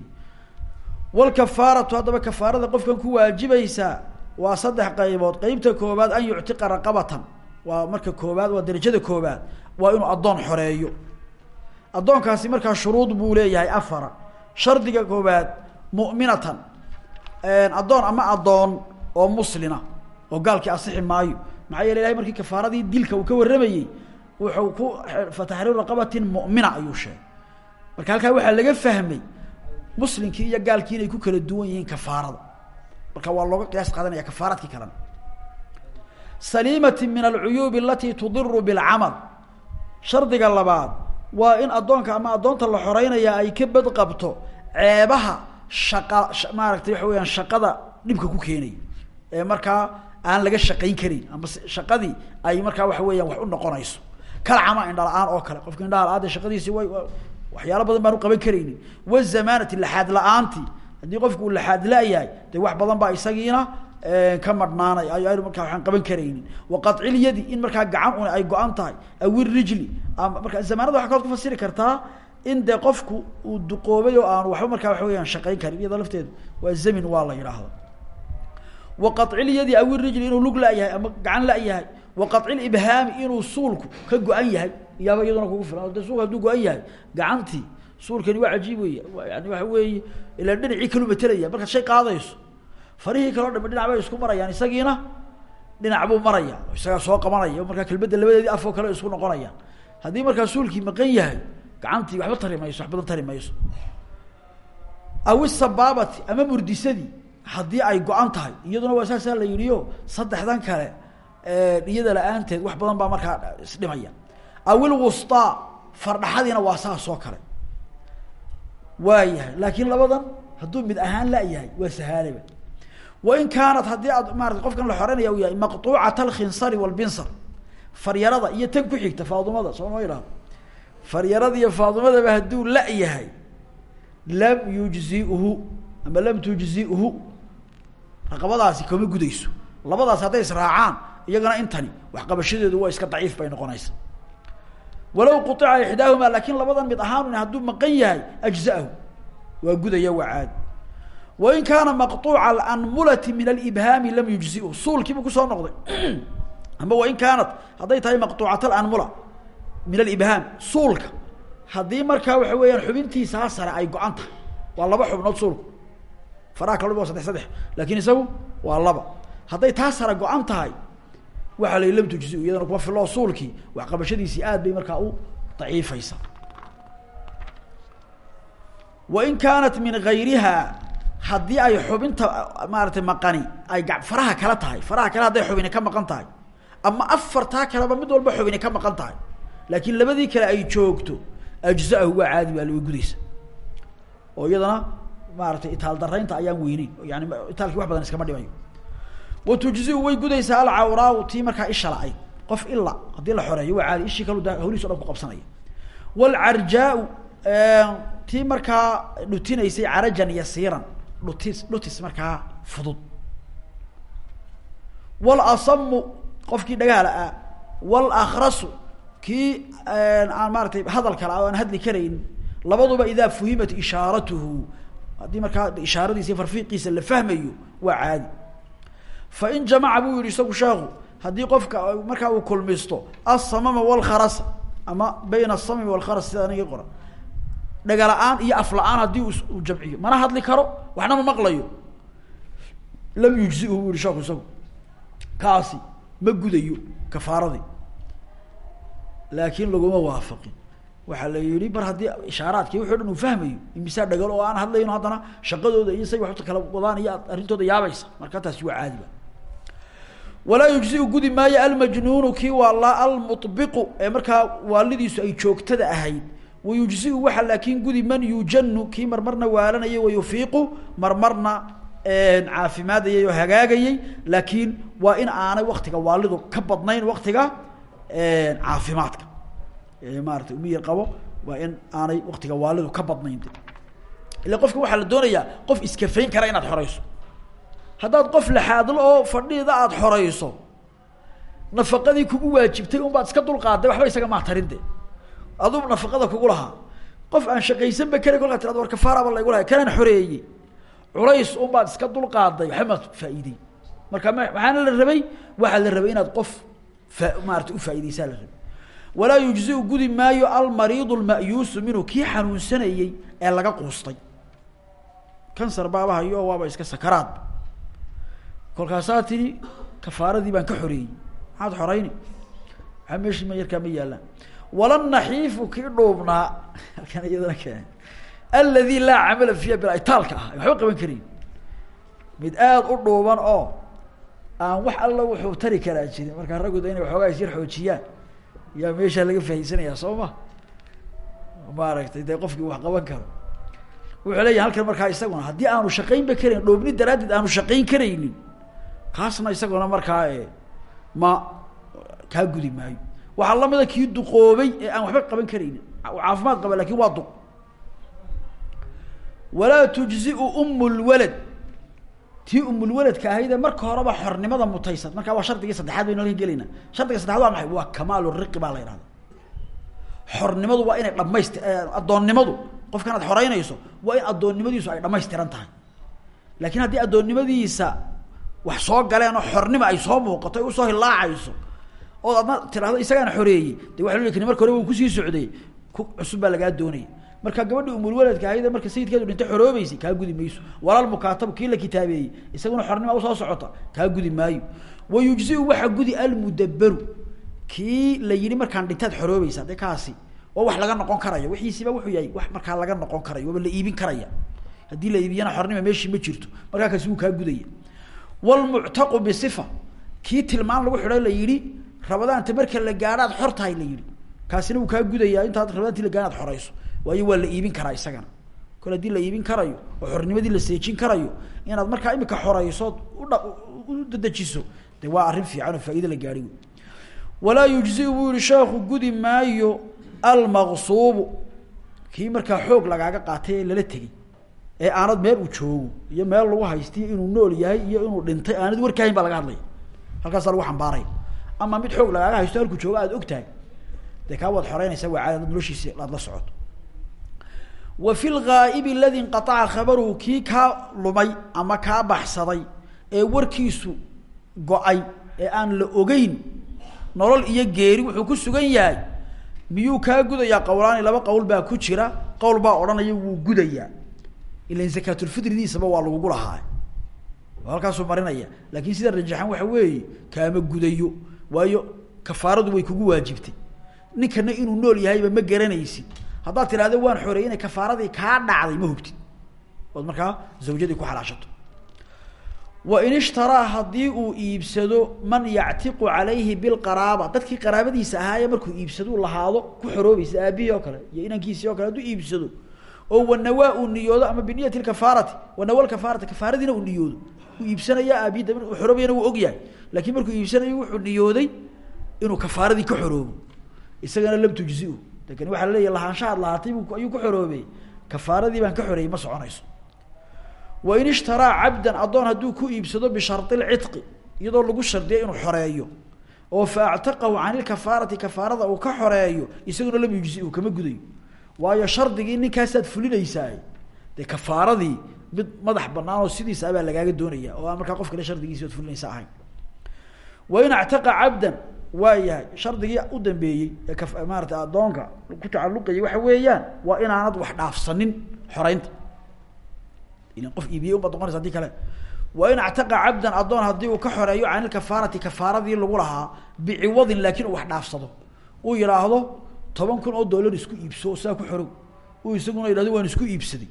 walkafaaratu haddaba kafaarada qofkan ku waajibaysaa waa saddex qaybood. Qeybta koobaad an yuctiqa raqabatan. Waa marka koobaad waa darajada koobaad waa inuu addoon xoreeyo. Addoonkaasi markaa shuruud buu leeyahay afara. Shardiga koobaad mu'minatan. Addoon ama addoon oo muslina oo gaalkii asixi maayo. Maxaa yeele ilahay markii kafaaradii dilka uu ka warramayey wuxuu ku fataxriiru raqabatin mu'mina ayuu sheegay. Marka halkaa waxaa laga fahmay muslimkii iyo gaalkii inay ku kala duwan yihiin kafaarada marka waa looga qiyaas qaadanaya kafaaraadkii kalena saliimati min alcuyuubi alatii tudiru bilcamal. Shardiga labaad waa in addoonka ama addoonta la xoreynaya ay ka bad qabto ceebaha shaqa maaragtay waxa weyaan shaqada dhibka ku keenaya ee markaa aan laga shaqayn karin ama shaqadii ay markaa waxa weeyaan wax u noqonayso. Kalcama indha la'aan oo kale. Qofka indhaha la'aanta shaqadiisi way waxyaalo badan baan u qaban karaynin. Wazamaanati laxaad la'aantii haddii qofku uu laxaad la-yahay dee wax badan baa isagiina ka madhnaanay. Aynu markaa waxaan qaban karaynin. Waqadcilyadi in markaa gacan un ay go-an tahay awir rijli. Ama markaa zamaanada waxa kaad ku fasiri kartaa in dee qofku uu duqoobay oo aanu waxba markaa waxa weyaan shaqayn karin. Iyada lafteedu waa zamin waa la yidhaahda waqadcilyadi awir rijli inuu lug la-yahay ama gacan la-yahay waqadcilibhaami inuu suulku ka go-an yahay. Iyaaba iyaduna kugu filan. De suulku hadduu yahay gacantii suulkani waa cajiib wey yani waxa weeye ilaa dhinacii kalu matelaya markaad shay qaadayso farihii kaleo dhami dhinac bay isku marayaan isagiina dhinac buu maraya isagaa soo qabanaya markaa kelmadda labadeedii afoo kale isku noqonayaan. Haddii markaa suulkii maqan yahay gacantii waxba tari mayso wax badan tari ama murdisadii haddii ay go-an tahay iyaduna waa saasaa la yidhi o saddexdan kale iyada la'aanteed wax badan baa markaa isdhimaya aw ilwustaa fardhaxadiina waa saas oo kale waa yahay. Laakiin labadan hadduu mid ahaan la-yahay waa sahaalaba wain kaanat haddii aad maarata qofkan la xoreynaya uu yahay maqtuucat alkhinsari walbinsar faryarada iyo tan ku xigta faadumada soo ma idhahdo faryarada iyo faadumadaba hadduu la yahay lam yujziuhu ama lam tujziuhu raqabadaasi kama gudayso. Labadaas hadday israacaan iyagana intani waxqabashadeedu waa iska daciif bay noqonaysa walow quطica ixdaahuma laakin labadan mid ahaan hadduu maqan yahay ajzaahu waa gudaya waa caadi wain kaana maqطuuca alanmulati min alibhaami lam yujzihu suulkiibuu kusoo noqday ama wain kaanat hadday tahay maqطuucat alanmula min alibhaam suulka haddii markaa waxa weeyaan xubintiisaa sare ay go-an tahay waa laba xubnood suulku faraha kala waa saddex saddex lakin isagu waa laba hadday taa sare go-an tahay waxaa la lam tujzi iyadana kuma filoo suulkii waxqabashadiisii aad bay markaa u daciifaysa. Wain kaanat min gayriha haddii ay xubinta maaratay maqani ay ga faraha kala tahay faraha kale hadday xubini ka maqan tahay ama afartaa kaleba mid walba xubini ka maqan tahay laakiin labadii kale ay joogto ajzaahu waa caadi baa laga gudaysa. Oo iyadana maaratay itaal daraynta ayaan weyneyn yani itaalkii wax badan iskama dhimayo wa tujziu way gudaysaa alcawraaw tii markaa isha la-ay qof ila haddii la xoreeyo waa caadi. Ishii kalu hawlihiis o dhan ku qabsanaya. Waalcarjaau tii markaa dhutinaysay carajan yasiiran. Dhutis dhutis markaa fudud. Walasamu qofkii dhagaha la-aa walakrasu kii aan maaratay hadalka la aan hadli karayn labaduba idaa fuhimat ishaaratuhu. Haddii markaa ishaaradiisa farfiiqiisa la fahmayo waa caadi fain jamaca buu yihi isagu sheekhu haddii qofka markaa uu kulmisto asamama walkharasa ama bayna asamami walkharas sida anigi qoran dhaga la'aan iyo af la'aan haddii uu jamciyo mana hadli karo waxna ma maqlayo lam yujzihu bu yihi sheekhu isagu kaasi ma gudayo kafaaradii laakin laguma waafaqin waxaa la yihi mar haddii ishaaraadki wuxu dhan uu fahmayo imisaa dhagal oo aan hadlayno haddana shaqadooda iyo say waxta kala wadaan iyo arrintooda yaabaysa marka taasi waa caadiba walaa yujziu gudi maayo almajnuunu kii waalaa almubiqu ee markaa waalidiisu ay joogtada ahayd. Wayujziu waxa laakin gudi man yujanu kii marmarna waalanayay wayufiiqu marmarna caafimaadayay oo hagaagayay. Laakiin waa in aanay waktiga waalidu ka badnayn waktiga caafimaadka. Maarata umiyar qabo? Waa in aanay waktiga waalidu ka badnayn. Ila qofka waxaa la doonayaa qof iskafayn kara inaad xoreyso haddaad qof laxaadlo oo fadhiida aada xoreyso nafaqadii kugu waajibtay un baad iska dulqaaday waxba isaga maa tarin de. Aduu nafaqada kugu lahaa. Qof aan shaqaysanba kara kolkaa tirado war kafaaraba laygu lahay kanaan xoreeyey. Culays un baad iska dulqaaday waxba maad faa'iidey marka ma maxaana la rabay waxaa la rabay inaad qof fa maarata ufaaideysaa la rabay. Walaa yujziu gudi maayo almariidu lma'yuusu minhu kii xanuunsanayey ee laga quustay. Kansar baabahayo waaba iska sakaraad kolkaasaa tidhi kafaaradii baan ka xoreeyey maxaad xoreyni meeshii ma yarkaa ma yaallaan wala naxiifu kii dhuubnaa. Halkan iyadana keen aladi laa camala fiiha bilaitaalka ah. Waxba qaban karayn mid aada u dhuuban oo aan wax alla wuxuu tari karaa jirin. Markaa ragguda inay waxoogaa is yar xoojiyaan yaa meeshaa laga fahinsanayaa soo ma? Maaragtay dee qofkii wax qaban karo. Wuxuu leeyahay halkan markaa isaguna haddii aanu shaqaynba karayn dhoobni daraaddeed aanu shaqayn karaynin kaasna isaguna markaa ma kaa gudi maayo. Waxaa lamida kii duqoobay ee aan waxba qaban karaynin. Caafimaad qaba laakiin waa duq. Walaa tujziu umu lwalad tii umulwaladka ahaydee marka horeba xornimada mutaysad. Markaa waa shardigii saddexaad baynu halkan gelaynaa shardiga saddexaad waa maxay? Waa kamaalu riqi baa la yidhahda xornimadu waa inay dhamayst addoonnimadu qofkan aad xoreynayso waa in addoonnimadiisu ay dhamaystiran tahay. Laakiin haddii addoonnimadiisa wax soo galeen oo xornima ay soo muuqato ay u soo hilaacayso. Ood adna tidhahdo isagaan xoreeyey. De waa lol kani marka hore uu ku sii socday. Ku cusub baa lagaa marka gabadhi umulwaladka ahayde marka sayidkeedu dhinta xoroobeysay kaa gudi mayso. Walaal mukaatabu kii la kitaabeeyey. Isaguna xornima u soo socota kaa gudi maayo. Wa waxaa gudi almudaberu kii la yihi markaan dhintaad xoroobaysa de kaasi waa wax laga noqon karayo. Wixiisiba wuxuu yahay wax markaa laga noqon karayo waaba la iibin karaya. Haddii la iibiyana xornima meeshii ma jirto. Markaa kaasi wuu kaa gudaya wlmuctaqu bisifa kii tilmaan lagu xidho la yihi rabadaanta marka la gaadhaad xor tahay la yihi kaasina wuu kaa gudayaa intaad rabadaantii la gaadhaad xoreyso waayo waa la iibin karayo oo xornimadii la seejin karayo inaad markaa imika xoreysood udha u dadejiso de waa arrin fiican oo faaida la gaari wey walaa yujziu buu gudi maayo almaqsuubu kii markaa xoog lagaaga qaatay ee lala tegey ee aanad meel uu joogo iyo meel lagu haystiyo inuu nool yahay iyo inuu dhintay aanad warkaahin baa laga hadlaya halkaasaa lagu xambaaraya ama mid xoog lagaaga haysto halkuu joogo aad og tahay dee kaa waad xoreynaysaa waa caadi noloshiisi aad la socoto wa fi lghaa'ibi aladi inqataca khabaruhu kii kaa lumay ama kaa baxsaday ee warkiisu go'ay ee aan la ogeyn nolol iyo geeri wuxuu ku sugan yahay. Miyuu kaa gudayaa? Qowlaani laba qowl baa ku jira. Qowl baa odhanaya wuu gudayaa ilan zakaatulfitridiisaba waa lagugu lahaa. Halkaasuu marinaya. Laakin sida rajaxan waxa weeye kaama gudayo waayo kafaaradu way kugu waajibtay. Ninkana inuu nool yahayba ma garanaysid haddaad tidhahdo waan xoreeyey inay kafaaradii kaa dhacday ma hubtid. Ood markaa zawjadii ku xalaashato. Wa in ishtaraa haddii uu iibsado man yactiqu calayhi bilqaraaba. Dadkii qaraabadiisa ahaaye markuu iibsadou lahaado ku xoroobaysa aabihii oo kale iyo inankiisii o kale hadduu iibsado oo wanawaa uu niyoodo ama biniyati lkafaarati wanawa lkafaarati kafaaradiina uu niyoodo. Uu iibsanaya aabihi da uu xoroobayana wuu ogyahay. Laakiin markuu iibsanayo wuxuu niyooday inuu kafaaradii ka xoroobo. Isagana lam tujziu. Lakin waxaa la leeyahy lahaanshahaad lahaatay ayuu ku xoroobey kafaaradii baan ka xoreeyey ma soconayso. Wain ishtaraa cabdan addoon hadduu ku iibsado bishardi lcidqi iyadoo lagu shardiyo inuu xoreeyo. Oo fa actaqahu can ilkafaarati uu ka xoreeyo isaguna lam yujzi uu kama gudayo waayo shardigii ninkaasaad fulinaysaa dee kafaaradii mid madax banaan oo sidiisa abaa lagaaga doonaya oo aan markaa qof kale shardigiisi oad fulinaysa ahayn. Wain actaqa cabdan waa yahay shardigii u dambeeyey ee ka maarata addoonka ku tacaluqayay waxa weeyaan waa inaanad wax dhaafsanin xoreynta. Ilan qof iibiyey ubaad noqonaysa haddii kale. Wain actaqa cabdan addoon haddii uu ka xoreeyo can ilkafaarati kafaaradii lagu lahaa biciwadin laakin uu wax dhaafsado. Uu yidhaahdo toban kun oo dollar isku iibso saa ku xorow uu isaguna yidhahdo waan isku iibsaday.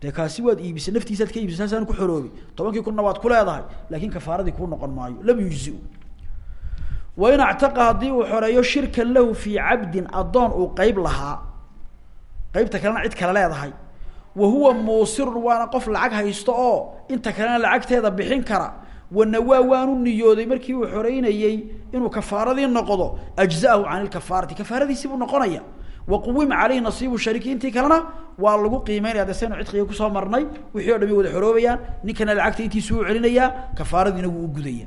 Dee kaasi waad iibisay naftiisaad ka iibisay saasaan ku xoroobay. Tobankii kunna waad ku leedahay laakin kafaaradii kuu noqon maayo. Lam yujzi wain actaqa haddii uu xoreeyo shirkan lahu fii cabdin addoon uu qeyb lahaa qeybta kalena cid kale leedahay. Wa huwa muusirun waana qof lacag haysto oo inta kalena lacagteeda bixin kara wanawaa waanu niyooday markii uu xoreynayey inuu kafaaradii noqdo ajzaahu can ilkafaarati kafaaradiisii buu noqonaya. Wa quwima caleyhi nasiibu shariki intii kalena waa lagu qiimeynaya. De saynu cidqiga ku soo marnay wixii o dham wada xoroobayaan. Ninkana lacagta intiisu u celinayaa kafaaradiina wuu u gudaya.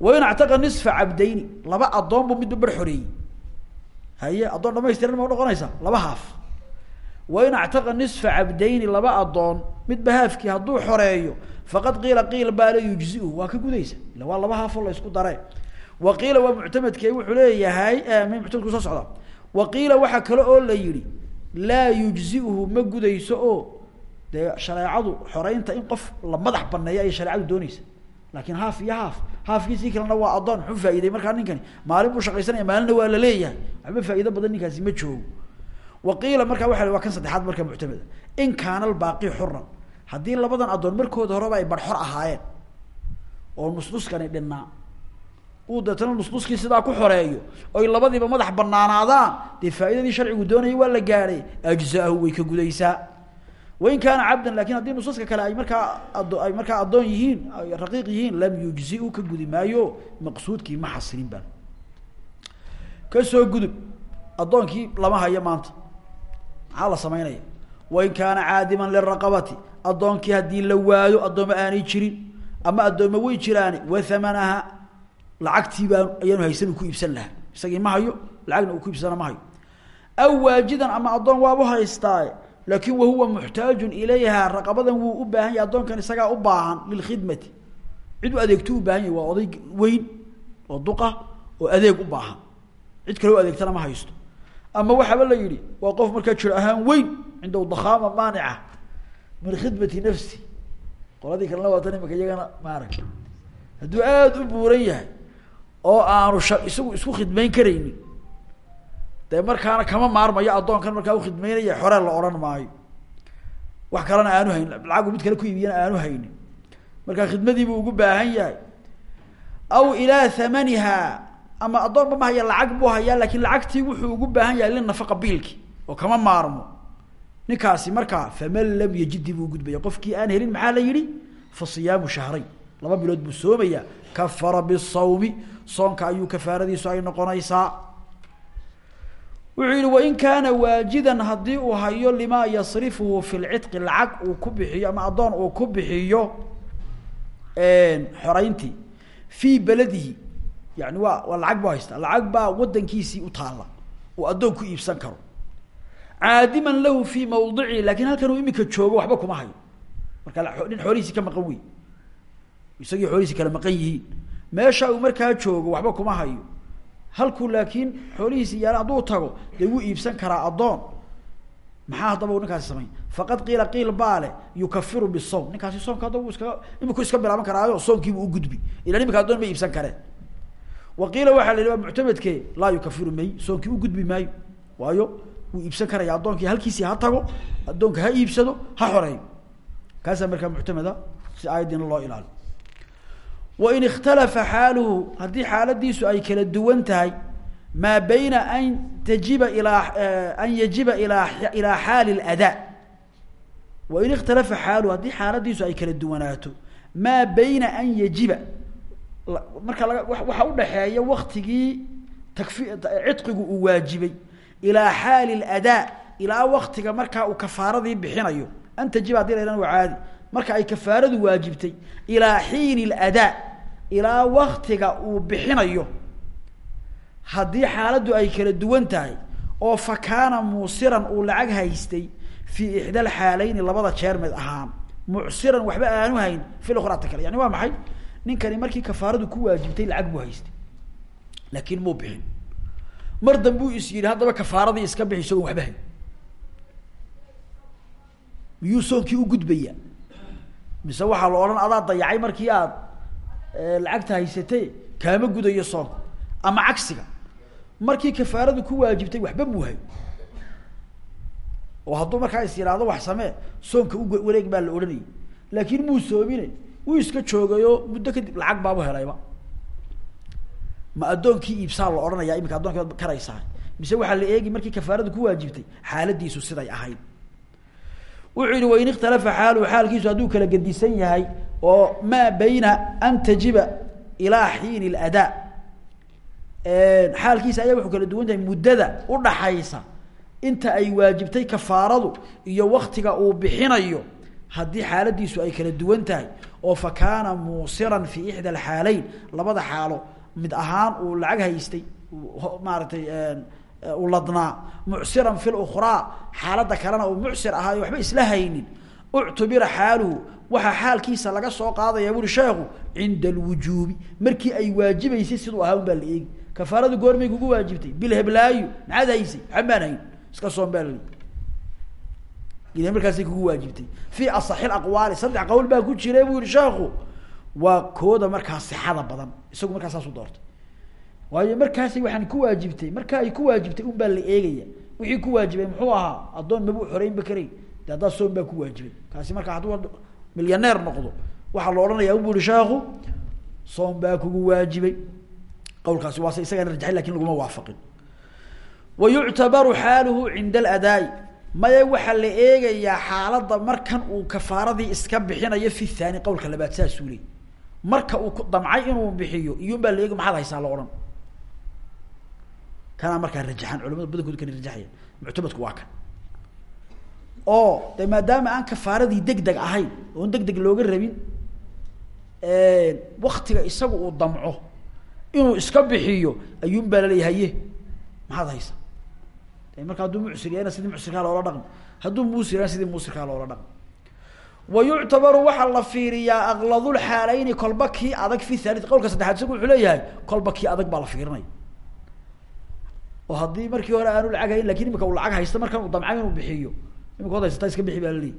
Wain actaqa nisfa cabdayni laba addoon buu midba bar xoreeyey. Haye addoon dhamaystiran ma noqonaysa? Laba haaf. Wain actaqa nisfa cabdayni laba addoon midba haafkii hadduu xoreeyo faqad qiila qiil baa la yujziu ka gudaysa. Illa waa laba haafoo la isku dare wa qiila waa muctamadke wuxuu leeyahay muctamadku soo socda. Wa qiila waxaa kale oo la yihi laa yujziuhu ma gudayso oo dee shareecadu xoreynta in qof la madax baneeyo ayay shareecadu dooneysa laakin haaf iyo haaf haafkiisii kalena waa addoon muxuu faa'iday markaa ninkani. Maalin buu shaqaysanaya maalinna waa la leeyahay. Waxba faa'ido badan ninkaasi ma joogo. Wa qiila markaa waa waa kan saddexaad markaa muctameda in kaana albaaqi xuran haddii labadan addoon markooda horeba ay barxor ahaayeen oo nusnuskani dhinnaa uu deetana nusnuskii sidaa ku xoreeyo oy labadiiba madax banaanaadaan dee faaidadii sharcigu doonayay waa la gaadhay ajzaahu way ka gudaysaa. Wain kaana cabdan laakiin haddii nususka kale ay markaa ad ay markaa addoon yihiin raqiiq yihiin lam yujziu ka gudi maayo. Maqsuudkii ma xasilin baan. Kasoo gudub addoonkii lama hayo maanta. Maxaa la samaynaya wain kaana caadiman liraqabati addoonkii haddii la waayo addooma aanay jirin ama addooma way jiraani wa hamanaha lacagtii baan ayaanu haysan ku iibsan lahaa. Isagii ma hayo lacagna ku iibsana ma hayo. Aw waajidan ama addoon waabu haystaaye laakin wahuwa muxtaajun ilayha raqabadan wuu u baahan yahay addoonkan isagaa u baahan lilkhidmati cid u adeegto u baahan yahy waa oday weyn oo duqa oo adeeg u baahan. Cid kale u adeegtana ma haysto. Ama waxaaba la yihi waa qof markaa jir ahaan weyn cindahu dakhaama maanica min khidmati nafsi. Qoladii kalena waatan imika iyagana maarag hadduu aada u buuran yahay oo aanu sha isagu isku khidmayn karaynin dee markaana kama maarmayo addoonkan markaa ukhidmeynaya xoree la odhan maayo. Wax kalena aanu haynin lacagu mid kale ku iibiyana aanu haynin. Markaa khidmadiibuu ugu baahan yahay. Aw ilaa thamaniha ama addoonba ma haya lacag buu hayaa laakiin lacagtii wuxuu ugu baahan yahay linafaqa biilki oo kama maarmo ninkaasi markaa faman lam yajidi buu gudbaya. Qofkii aan helin maxaa la yihi fa siyaamu shahrayn. Laba bilood buu soomaya kafara bisawmi. Soonka ayuu kafaaradiisu ay noqonaysaa. Wuxuu yihi wain kaana waajidan haddii uu hayo limaa yasrifuhu fi lcidqi lacag uu ku bixiyo ama addoon uu ku bixiyo xoreyntii fii beladihi yani waa waa lacag buu haystaa. Lacag baa wadankiisii u taalla. Oo addoon ku iibsan karo caadiman lahu fii mawdici laakiin halkan uu imika joogo waxba kuma hayo. Marka nin xoolihiisii ka maqan wey isagii xoolihiisi kala maqan yihiin. Meesha uu markaa joogo waxba kuma hayo. Halkuu laakiin xoolihiisi yaalla hadduu tago dee iibsan karaa addoon. Maxaa haddaba u ninkaasi samayn faqad qiila qiil baale yukafiru bisawm ninkaasi soomka hadda wuu iskaga imiku iska bilaaban karaayo soomkiibu ugudbi ilan imika addoon ma iibsan kareen. Wa qiila la yihi waa muctamadke laa yukafiru may soomkii ugudbi maayo. Waayo wuu iibsan karaya addoonkii halkiisii ha tago addoonka ha iibsado ha xoreeyo kaasaa markaa muctamada si aayaddiina loo ilaaliyo. Wain ikhtalafa xaaluhu haddii xaaladiisu ay kala duwan tahay maa bayna an tajiba ilaa an yajiba ilaa ilaa xaali اladaa wain ikhtalafa xaaluhu haddii xaaladiisu ay kala duwanaato maa bayna an yajiba marka laga waxa udhaxeeya waktigii takfi cidqigu uu waajibay ilaa xaali اladaa ilaa waktiga markaa uu kafaaradii bixinayo. An tajiba haddii la waa caadi. Marka ay kafaaradu waajibtay ilaa xiini ladaa ilaa waktiga uu bixinayo. Haddii xaaladdu ay kala duwan tahay oo fa kaana muusiran uu lacag haystay fii ixda alxaaleyni labada jeer mid ahaan. Mucsiran waxba aanu hayn fi lukhraata kale. Yani waa maxay? Ninkani markii kafaaradu ku waajibtay lacag buu haystay. Laakiin muu mar dambuu is yidhi haddaba kafaaradii iska bixi isagoon waxba hayn miyuu soonkii ugudbaya mise waxaa la odhan adaa dayacay markii aad lacagta haysatay kaama gudayo soonka ama cagsiga. Markii kafaaradu ku waajibtay waxba muu hayn oo hadduu markaa is yidhaahdo wax samee soonka u wareeg baa la odhanayay. Laakiin muu soomine wuu iska joogayo muddo kadib lacag baabu helayba ma addoonkii iibsaa la odhanaya iminka addoonki baad karaysaa mise waxaa la eegi markii kafaaradu ku waajibtay xaaladiisu siday ahayd. Wuxuu yihi wain ikhtalafa xaalkiisu hadduu kala gedisan yahay oo maa bayna an tajiba ilaa xiini ladaa xaalkiisa ayaa wuxuu kala duwan yahay muddada udhaxaysa inta ay waajibtay kafaaradu iyo waktiga uu bixinayo haddii xaaladiisu ay kala duwan tahay. Oo fa kaana muusiran fi ixda alxaaleyn labada xaalo mid ahaan uu lacag haystay maaratay u ladnaa. Mucsiran fi lukraa xaaladda kalena uu mucsir ahaayo waxba isla haynin. Uctubira xaaluhu waxaa xaalkiisa laga soo qaadaya buri sheekhu cinda alwujuubi. Markii ay waajibaysay siduu ahaa un baa la eegi. Goormay kugu waajibtay. Bilheblaayo maxaad haysay? Waxbaan hayn iska soon baa lali ila markaasay kugu waajibtay. Fi asaxi aqwaali saddex qowl baa ku jira buu sheekhu waa kooda markaa sixada badan isagu markaa saasu doortay. Waayo markaasay waxaan ku waajibtay marka ay ku waajibtay un baa la eegaya. Wixii ku waajibay muxuu ahaa addoon maba xoreynba karay. De haddaa soon baa ku waajibay. Kaasi markaa hadduu milyaneer noqdo waxaa la odhanaya u bu ihi sheekhu soon baa kugu waajibay. Qawlkaasi waase isagana rajaxay laakiin laguma waafaqin. Wa xaaluhu cinda aladaai maya waxaa la eegayaa xaaladda markan uu kafaaradii iska bixinayo fi thani qawlka labaad saasuu leey marka uu ku damcay inuu bixiyo iyun baa la eegi maxaad haysaa la odhan. Kanaa markaa rajaxan culamada badankooda kana rajaxaya muctamadku waa kan. Oo de maadaama aan kafaaradii deg deg ahayn oon deg looga rabin waktiga isaga uu damco inuu iska bixiyo ayuun baa laleeya haye maxaad haysa marka hadduu mucsir yahayna sidii mucsirkaa loola dhaqmi hadduu muusir yahayna sidii muusirkaa loola dhaqmi wa yuctabaru waxaa la fiiriyaa akladulxaaleyni kolba kii adag fi thalith qawlka saddexaad isagu wuxuu leeyahay kolba kii adag baa la fiirinaya oo haddii markii hore aanu lacag hayn laakiin imika uu lacag haysta markan uu damcay inuu bixiyo imika od haysata iska bixi baa laleeyahy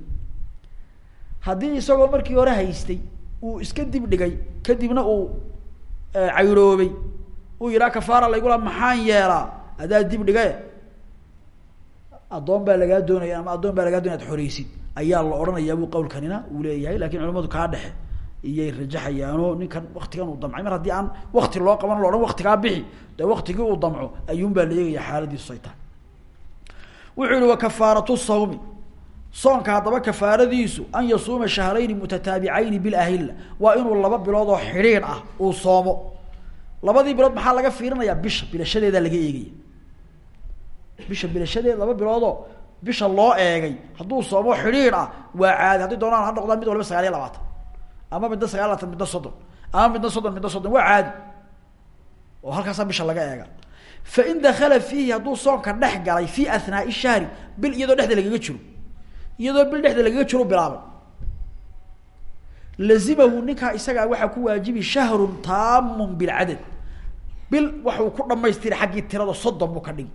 haddii isagoo markii hore haystay uu iska dib dhigay kadibna uu cayroobay uu yidhaha kafaara laygula maxaan yeelaa adaa dib dhigae baa lagaa doonaya ama addoon baa lagaa doonaya ad xoreysid ayaa la odhanayaa buu qawlkanina uu leeyahay laakiin culamadu kaa dhexe. Iyay rajaxayaano ninkan waktigan uu damcay. Mar haddii aan wakti loo qaban lo odhan waktigaa bixi dee waktigii uu damco ayuun baa la eegaya xaaladiisu tahay. Wuxuu yihi wa kafaaratu sawmi. Soonka haddaba kafaaradiisu an yasuuma shahrayni mutataabicayni bilahilla waa inuu laba bilood oo xidhiidh ah uu soomo. Labadii bilood maxaa laga fiirinayaa? Bisha bilashadeedaa laga eegaya. Bisha bilashadeed laba biloodoo bisha loo eegay hadduu soomo xidhiidh ah waa caadi. Hadday doonaan ha noqdaan mid waliba sagaal labaatan ama midna sagaal labaatan midna soddon ama midna soddon midna soddon waa caadi. Oo halkaasaa bisha laga eega fain dakala fiihi hadduu soonka dhex galay fi ahnaai shahri bil iyadoo dhexda lagaga jiro iyadoo bil dhexda lagaga jiro bilaabay lazimahu ninkaa isagaa waxaa ku waajibi shahrun taamun bilcadad bil waxuu ku dhamaystira xaggii tirada soddon buu ka dhigi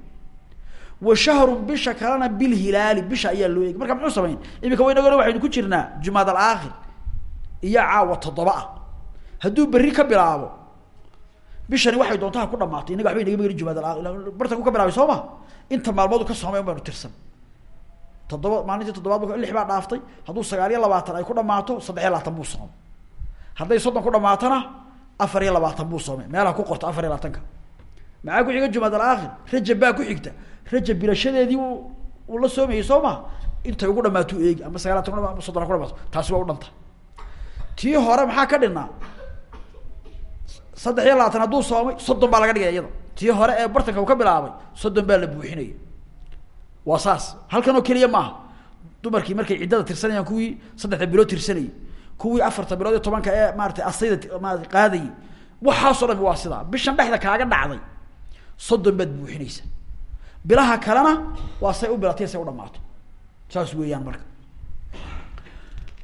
wa shahrun bisha kalena bilhilaali bisha ayaa loo eegay. Marka muxuu samayn? Imika waynagona waxaynu ku jirnaa jumaad alaakhir iyo caawa toddoba ah. Hadduu ka bilaabo bishani waxay doonto ha ku dhamaato inaga waxba inaga mageli jumaad alaakhir bartanku ka bilaabay soo inta maalmoodu ka soomay un baynu tirsan. Toddoba maalintii toddobaad lix baa dhaaftay. Hadduu sagaal iyo labaatan ay ku dhamaato saddex iyo labaatan buu soomay. Hadday soddon ku dhamaatona afar iyo labaatan buu soomay. Meelaha ku qorto afar iyo labaatanka maxaa ku xiga jumaad alaakhir? Rajab baa ku xigta. Rajab bilashadeedii uu la soomayay soo intay ugu dhamaato eegi ama sagaal latan ku ama soddon ku dhamaato taasi waa u dhanta. Tii hore maxaa ka dhinaa saddex iyo labaatan hadduu soomay soddon baa laga dhigaya iyada tii hore ee bartanka uu ka bilaabay soddon baa la buuxinaya waa saas. Halkan oo keliya maaha. Dumarkii markay ciddada tirsanayaan kuwii saddexda bilood tirsanayay kuwii afarta bilood iyo tobanka ee maaratay asayda maarata waxaasoo dhami waa sidaa. Bishan dhexda kaaga dhacday soddon baad buuxinaysa bilaha kalena waa say u bilatay say u dhamaato saas weeyaan marka.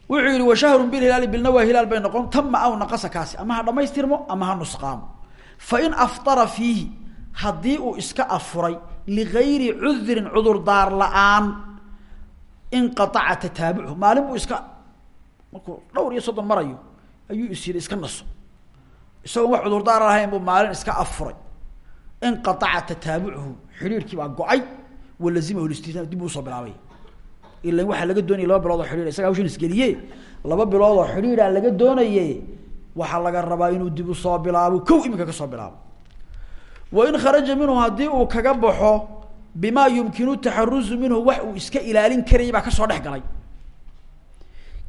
Wuxuu yihi washahrun bilhilaali bilna waa hilaal bay noqon. Tama aw naqasa kaasi. Ama ha dhamaystirmo ama ha nusqaamo. Fain aftara fiihi haddii uu iska afuray ligayri cudrin cudurdaar la'aan inqaaca tataabuchu. Maalin buu iska markuu dhowr iyo soddon marayo ayuu is yidhi iska naso. Isagoon wax cudurdaar lahayn buu maalin iska afuray inqaaca tataabuchu xidhiirkii baa go'ay walazimahu listiisaan dib uusoo bilaabay ilan waxaa laga doonaya laba bilood oo xidhiir isaga hawshan isgeliye laba bilood oo xidhiiraa laga doonaye waxaa laga rabaa inuu dib u soo bilaabo kow iminka ka soo bilaabo wain kharaja minhu haddii uu kaga baxo bimaa yumkinu taxaruzu minhu wax uu iska ilaalin karayay baa ka soo dhex galay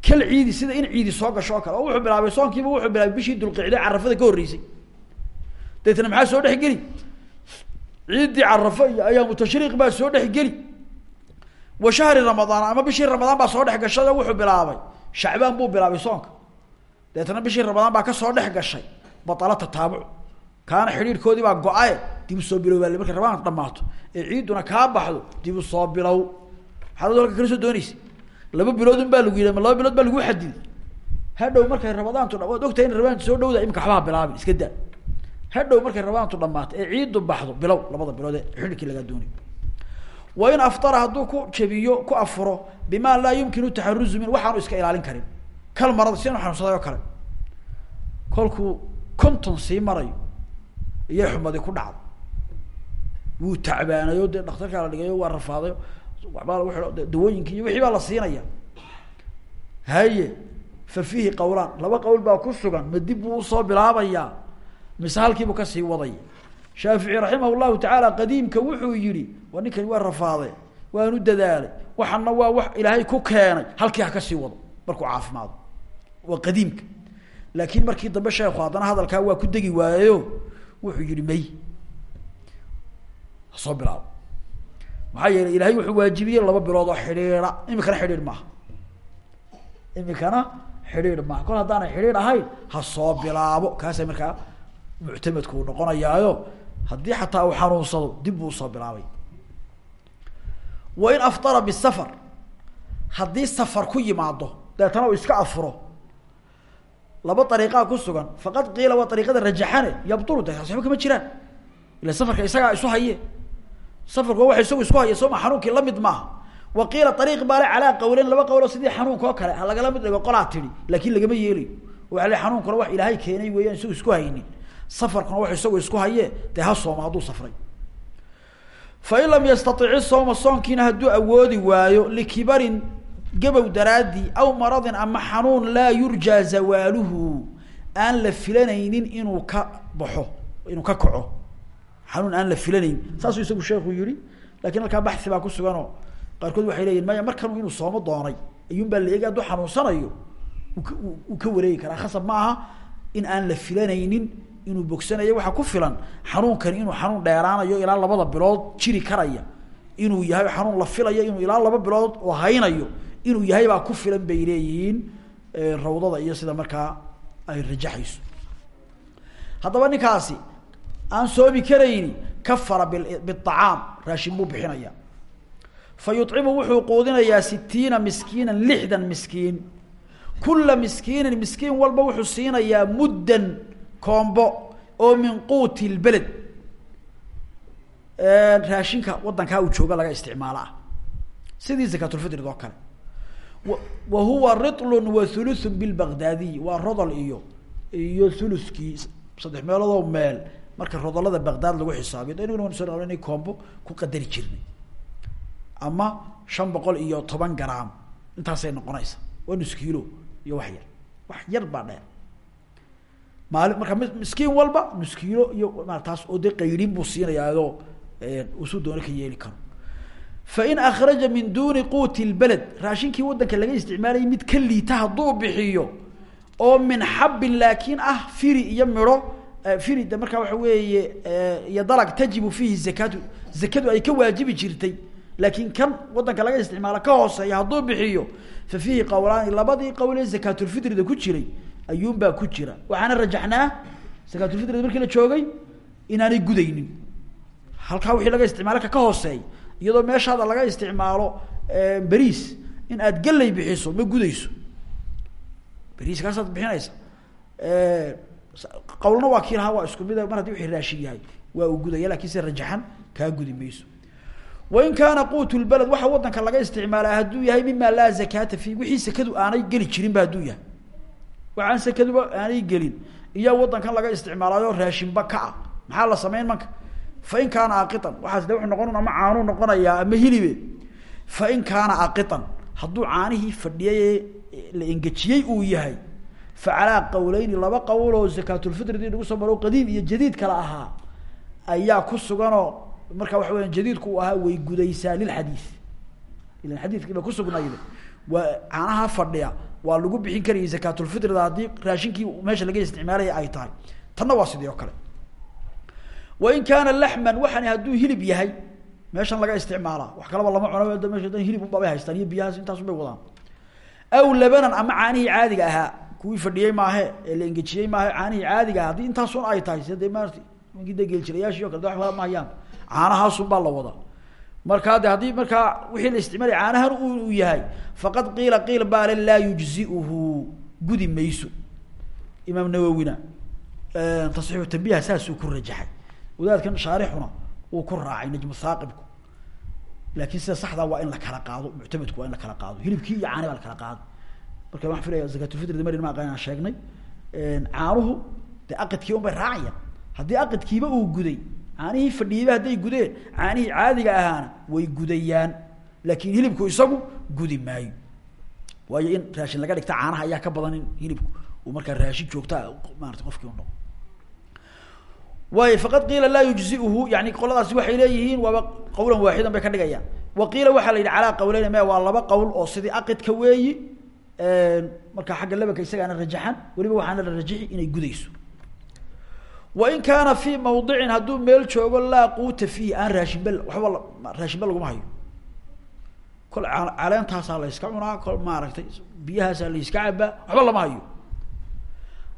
kal ciidi sida in ciidi soo gasho kale oo wuxuu bilaabay soonkiiba wuxuu bilaabay bishii dulqicde carafada ka horreysay deetna maxaa soo dhex geli ciiddii carafo iyo ayaamu tashriiq baa soo dhex geli. Wa shahri ramadaan ama bishii ramadaan baa soo dhex gashay oo wuxuu bilaabay. Shacbaan buu bilaabay soonka. Deetna bishii ramadaan baa ka soo dhex gashay. Batala tataabuc. Kaana xidhiirkoodii baa go-ae dib u soo bilow baa markay rabaan dhamaato ee ciidduna kaa baxdo dib u soo bilow. Maxaad halka kala soo doonaysa? Laba biloodun baa lagu yidhi ma laba bilood baa lagu xadiday hadhow markay hadhow markay ramadaantu dhamaato ee ciiddu baxdo bilow labada bilood ee xidhiirkii lagaa doonay. Wain aftara hadduu ku jabiyo ku afuro bima laa yumkinu taxaruzu min waxaanu iska ilaalin karin. Kal marada si anu xanuunsaday oo kale. Kolkuu konton sii marayo iyo xumadi ku dhacdo. Wuu tacbaanayo dee dhakhtarkaa la dhigayo waa rafaadayo waxbaa lagu dawooyinki wixii baa la siinaya. Haye fa fiihi qawlaan. Laba qawl baa ku sugan ma dib buu u soo bilaabayaa mise halkiibuu ka sii wadaya shaafici raximah llahu tacaala qadiimka wuxuu yihi waa ninkani waa rafaade waanu dadaalay waxana waa wax ilaahay ku keenay halkii ha ka sii wado. Markuu caafimaado. Waa qadiimka. Laakiin markii dambe sheekhu haddana hadalkaa waa ku degi waayayo wuxuu yihi may. Hasoo bilaabo. Maxaa yeelay wuxuu waajibiyey laba bilood oo xidhiidha. Imikana xidhiidh maaha. Imikana xidhiidh maaha. Kol haddaanay xidhiidh ahayn ha soo bilaabo. Kaasa markaa muctamadku uu noqonayaayo haddii xataa uu xanuunsado dib buu u soo bilaabay. Wain aftara bisafar haddii safar ku yimaado deetana uu iska afuro. Laba ariiqaa ku sugan faqad qiila waa ariiqada rajaxane yabtulu de taasi waba jiraan. Ila safarka isagaa isu haye. Safarku waa isagu isku haya sooma xanuunkii la mid maaha. Wa qiila ariiq baale calaa qawleyn laba qawlo sidii xanuunka oo kale ha lagala mid dhigo qolaa tidhi laakin lagama yeelayo waa la xanuunkuna wax ilaahay keenay weeyaan isagu isku haynin safarkuna wax isagu isku haye dee ha sooma hadduu safray. Fain lam yastaici sooma soonkiina hadduu awoodi waayo likibarin gabow daraadii aw maradin ama xanuun laa yurjaa zawaaluhu. Aan la filanaynin inuu ka baxo inuu ka kaco. Xanuun aan la filanayn. Saasuu isagu sheekhu yihi laakiin halkaa baxi baa ku suganoo qaarkood waxay leeyihiin maya markanu inuu soomo doonay ayuun baa la eegi hadduu xanuunsanayo uu ka wareegi karaa. Khasab ma in aan la filanaynin inuu bogsanayo waxaa ku filan xanuunkani inuu xanuun dheeraanayo ilaa labada bilood jiri karaya. Inuu yahay xanuun la filayo inuu ilaa laba bilood oo haynayo inuu yahay baa ku filan bay leeyihiin rawdada iyo sida markaa ay rajaxayso. Haddaba ninkaasi aan soomi karayni kafara biacaam raashin buu bixinaya. Fa wuxuu quudinayaa sitiina miskiina lixdan miskiin. Kula miskiinin miskiin walba wuxuu siinayaa muddan koombo oo min quuti lbeled raashinka wadankaa uu jooga laga isticmaalo ah sidii zakatulfitrig oo kale. Wa huwa ritlun wa thuluthun bilbagdaadiy waa rodol iyo iyo thuluskii saddex meeloodoo meel. Marka rodolada bagdaad lagu xisaabiyo da inaguna so inay koombo ku qadari jirnay. Ama shan boqol iyo toban gram. Intaasay noqonaysa. Waa nus kiilo iyo wax yar. Wax yar baa dheer maali marka miskiin walba nus kiilo iyo taas oo dee qayrin buu siinayaao usuu doona ka yeeli karo. Fain akraja min duni quuti lbeled raashinkii wadanka laga isticmaalayay mid ka liita hadduu bixiyo oo min xabin laakiin ah firi iyo midho firi de markaa waxa weeye iyo dalag tajibu fiihi zakatu zakadu ay ka waajibi jirtay. Laakin kan wadanka laga isticmaalo ka hooseeya hadduu bixiyo fa fiihi qawlaani labadii qowl ee zakaatulfitrida ku jiray ayuunbaa ku jira. Waxaana rajaxnaa zakaatulfitrida markii la joogay inaanay gudaynin. Halkaa wixii laga isticmaalo ka ka hooseey iyadoo meeshaada laga isticmaalo beriis in aad gelay bixiso ma gudayso. Beriis bixinaysa. Qawlna waa kii waa isku mid mar haddi wixii raashin yahay waa uu gudaya laakiin se rajaxan kaa gudi mayso. Wain kaana quut lbaled waxa wadanka laga isticmaalaa hadduu yahay mima laa zakaata fi wixii sekadu aanay geli jirinba hadduu yahay waxaan sekaduba aanay gelin. Iya wadankan laga isticmaalaayo raashinba ka ah. Maxaa la sameyn manka? Fain kaana aqian waxaas de wuxuu noqon ama caanuu noqonayaa ama hilibe fain kaana aqian hadduu caanihii fadhiyay la engejiyey uu yahay fa calaa qawleyni laba qowl oo zakaatulfitridii nagu soo maro qadiim iyo jadiid kala ahaa ayaa ku suganoo marka waxa weya jadiidku uu ahaa way gudaysaa lilxadiid ilan xadiidkii ba kusugnayda waa caanaha fadhiya waa lagu bixin karayay zakaatulfitrida haddii raashinkii meesha laga isticmaalaya ay tahay. Tanna waa sidii oo kale. Wain kaana laxman waxani hadduu hilib yahay meeshan laga isticmaalaa. Wax kalaba lama cuno meesha dan hilib unbabay haystaan iyo biyahaas intaasun bay wadaan. Aw labanan ama caanihii caadiga ahaa kuwii fadhiyey maahe ee la engejiyey maahe caanihii caadiga aha haddii intaasun ay tahay sida de maarti ninkii de geeljirayaashii o kale de ma hayaan. Caanahaasun baa la wadaa markaa de haddii markaa wixii la isticmaalaya caanahan uu yahay faqad qiila qiil baale laa yujziuhu. Gudi mayso. Imaam nawowina tasxiixu tambiha saasuu ku rajaxay. Wadaadkan shaarixuna uu ku raacay najmu saaqibku. Laakin sida saxdaa waa in la kala qaado muctamedku waa in la kala qaado. Hilibkii iyo caani la kala qaado. Marka waxaan filaya zakatulfitrida marin ma aqaan aan sheegnay caanuhu dee aqidkii un bay raacayaan. Haddii aqidkiiba uu guday caanihii fadhiyeyba hadday gudeen caanihii caadiga ahaana way gudayaan laakin hilibku isagu gudi maayo. Waayo in raashin laga dhigta caanaha ayaa ka badan in hilibku. Uu markaa raashin joogtaa maarata qofkii u noqo waay faqad qiila laa yujziuhu yani qoladaasi waxay leeyihiin waaba qawlan waaxidan bay ka dhigayaan. Wa qiila waxaa la yidhi calaa qawleyn me waa laba qowl oo sidii aqidka weeyi marka xagga labanka isagaana rajaxan weliba waxaana la rajixi inay gudayso wain kaana fii mawdicin hadduu meel joogo laa quuta fiihi aan raashinba waxba raashinba laguma hayo. Kol caleentaasaa la yska cunaa kol maaragtay biyahaasaa la yska cabaa waxba lama hayo.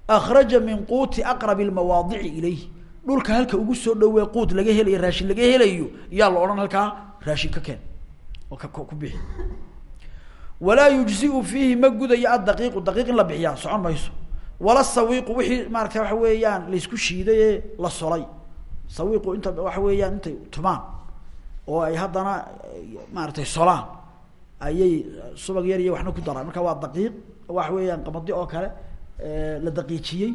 Akraja min quuti aqrabi lmawaadici ilayh dhulka halka ugu soo dhawee quud laga helayo raashin laga helayo yaa la odhan halkaa raashin ka keen oo ka ku bixi. Walaa yujziu fiihi ma gudayo addaqiiqu daqiiq in la bixiyaa socon mayso wala sawiiqu wixii maarata waxa weeyaan laysku shiiday ee la solay. Sawiiqu inta waxa weeyaan intay tumaan oo ay haddana maaratay solaan. Ayay subag yar iyo waxna ku daraan. Marka waa daqiiq waxa weeyaan qamadi oo kale la daqiijiyey.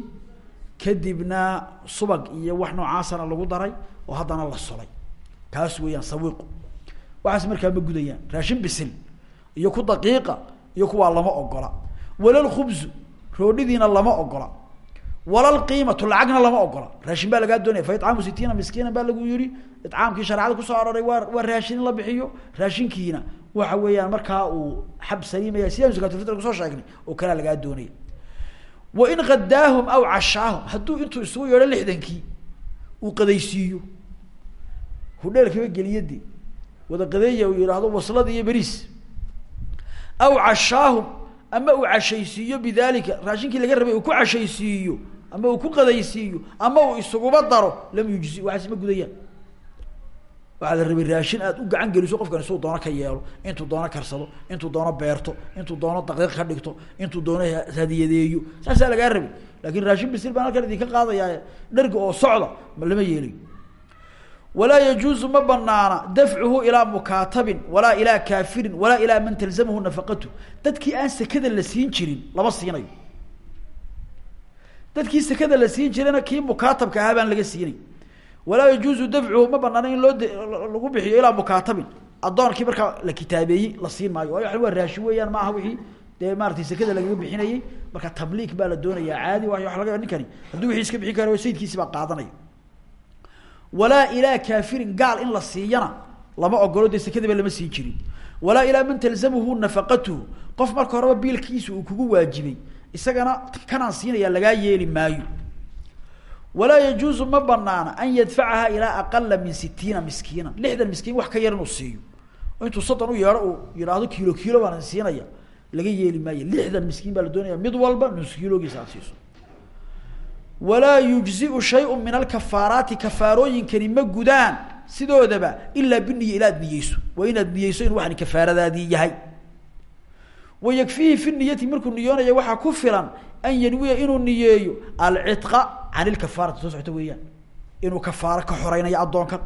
Kadibna subag iyo wax noocaasana lagu daray oo haddana la solay. Kaas weeyaan sawiiqu. Waxaas markaa ma gudayaan. Raashin bisil iyo ku daqiiqa iyo kuwaa lama ogola. Walalkhubzu roodhidiina lama ogola. Walalqiimatu lacagna lama ogola. Raashin baa lagaa doonaya. Fa itcaamu sitiina miskiinan baa lagu yihi itcaamkii shareecada ku soo aroray waa waa raashin in la bixiyo. Raashinkiina waxa weeyaan markaa uu xab saliimaya sidaan zakatulfitr ku soo sheegnay oo kalea lagaa doonaya wain hadaahum aw cashaahum hadduu intuu isugu yeedho lixdankii uu qadaysiiyo. Hudheelkaba geliyade wada qadeeya uu yidhaahdo waslada iyo aw cashaahum ama uu cashaysiiyo bidalika raashinkii laga rabay uu ku cashaysiiyo ama uu ku qadaysiiyo ama uu isuguba daro lam yujzi waxaas ma gudayaan. Waxaa la rabay raashin aad u gacan geliso qofkani suu doono ka yeelo intuu doono karsado intuu doono beerto intuu doono daqiiq ka dhigto intuu doono hadiyadeeyo. Saasaa lagaa rabay. Lakin raashin bisil baan halkan idinka qaadayaa dharga oo socda ma lama yeelayo walaa yajuuzu ma banaana dafcuhu ilaa mukaatabin walaa ilaa kaafirin walaa ilaa man talzamahu nafaqatu. Dadkii aan sekada la siin jirin lama siinayo. Dadkii sekada la siin jirayna kii mukaatabka ahaa baan laga siinay walaa yajuuzu dafcuhu ma banaana in loo lagu bixiyo ilaa mukaatabin addoonkii markaa la kitaabeeyey la siin maayo. Waayo waa raashin weeyaan ma aha marka tabliiq baa la doonayaa caadi waayo waa laga ninkani hadduu wixii iska bixin kara sayidkiisi baa qaadanaya walaa ilaa kaafirin gaal in la siiyana lama ogolo dee sekadaba lama siin jirin. Walaa ilaa man talzamuhu nafaqatuhu qof marka horeba biilkiisa uu kugu waajibay isagana kanaan siinaya lagaa yeeli maayo. Walaa yajuuzu ma banaana an yadfacaha ilaa aqala min sitiina miskiina lixdan miskiin wax ka yar inuu siiyo. Intuu soddon u yeedho uu yidhaahdo kiilo kiilo baan siinaya laga yeeli maayo. Lixdan miskiin baa la mid walba nus walaa yujziu shayu min alkafaaraati kafaarooyinkani ma gudaan sidoodaba ilaa biniya ilaa ad niyeyso. Waa inaad niyeyso in waxani kafaaradaadii yahay. Wa yakfihi fi niyati markuu niyoonayo waxaa ku filan an yanwiya inuu niyeeyo alcidqa can ilkafaarati soo socota weeyaan. Inuu kafaaro ka xoreynayo addoonkan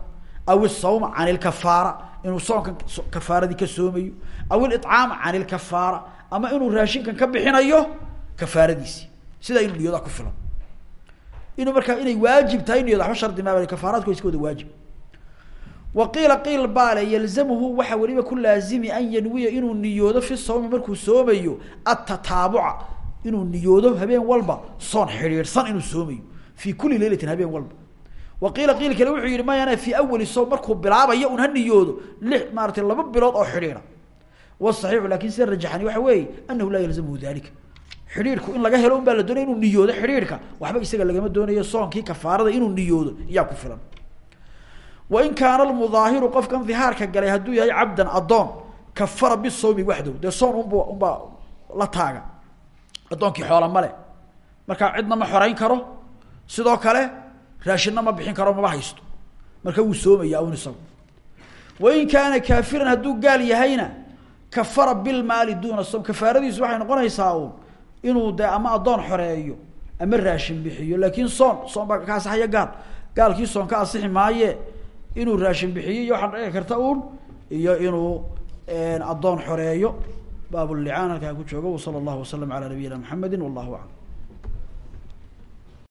aw isawma can ilkafaara inuu soonkan kafaaradii ka soomayo aw ilicaama can ilkafaara ama inuu raashinkan ka bixinayo kafaaradiisi. Sidaa inuu markaa inay waajib tahay niyado waxba shardi maa kafaaraadku wa iska wada waajib. Wa qiila qiil baale yalzamhu waxaa weliba ku laazimi an yanwiya inuu niyoodo fi sawmi markuu soomayo atataabuca inuu niyoodo habeen walba soon xidhiidhsan inuu soomayo fi kuli leylatin habeen walba. Wa qiila qiil kale wuxuu yihi mayana fi awali sawm markuu bilaabayo un ha lix maaratay laba bilood oo xidhiidha. Wasaxiixu laakiin sida rajaxani waxa weeye anahu laa yalzamhu dalika xidhiidhku in laga helo un baa la doonaya inuu niyoodo xidhiidhka waxba isaga lagama doonayo soonkii kafaarada inuu niyoodo. Iyaa ku filan. Wain kaana almudaahiru qofkan dihaarka galay hadduu yahay cabdan addoon kafara bisawmi waxdow dee soon unb unbaa la taaga. Addoonkii xoola male markaa cidna ma xoreyn karo. Sidoo kale raashinna ma bixin karo maba haysto. Marka wuu soomaya un isagu. Wain kaana kaafiran hadduu gaal yahayna kafara bilmaali duuna sawm kafaaradiisu waxay noqonaysaa uun inuu dee ama addoon xoreeyo ama raashin bixiyo. Laakin soon soon baa ka asaxaya gaal. Gaalkii soon ka asixi maaye inuu raashin bixiyo iyo waxaa dhici karta uun iyo inuu addoon xoreeyo. Baab licaan halkaa ku joogo. Wsala allahu wasalam ala nabiyina mxamedi wallahu aclam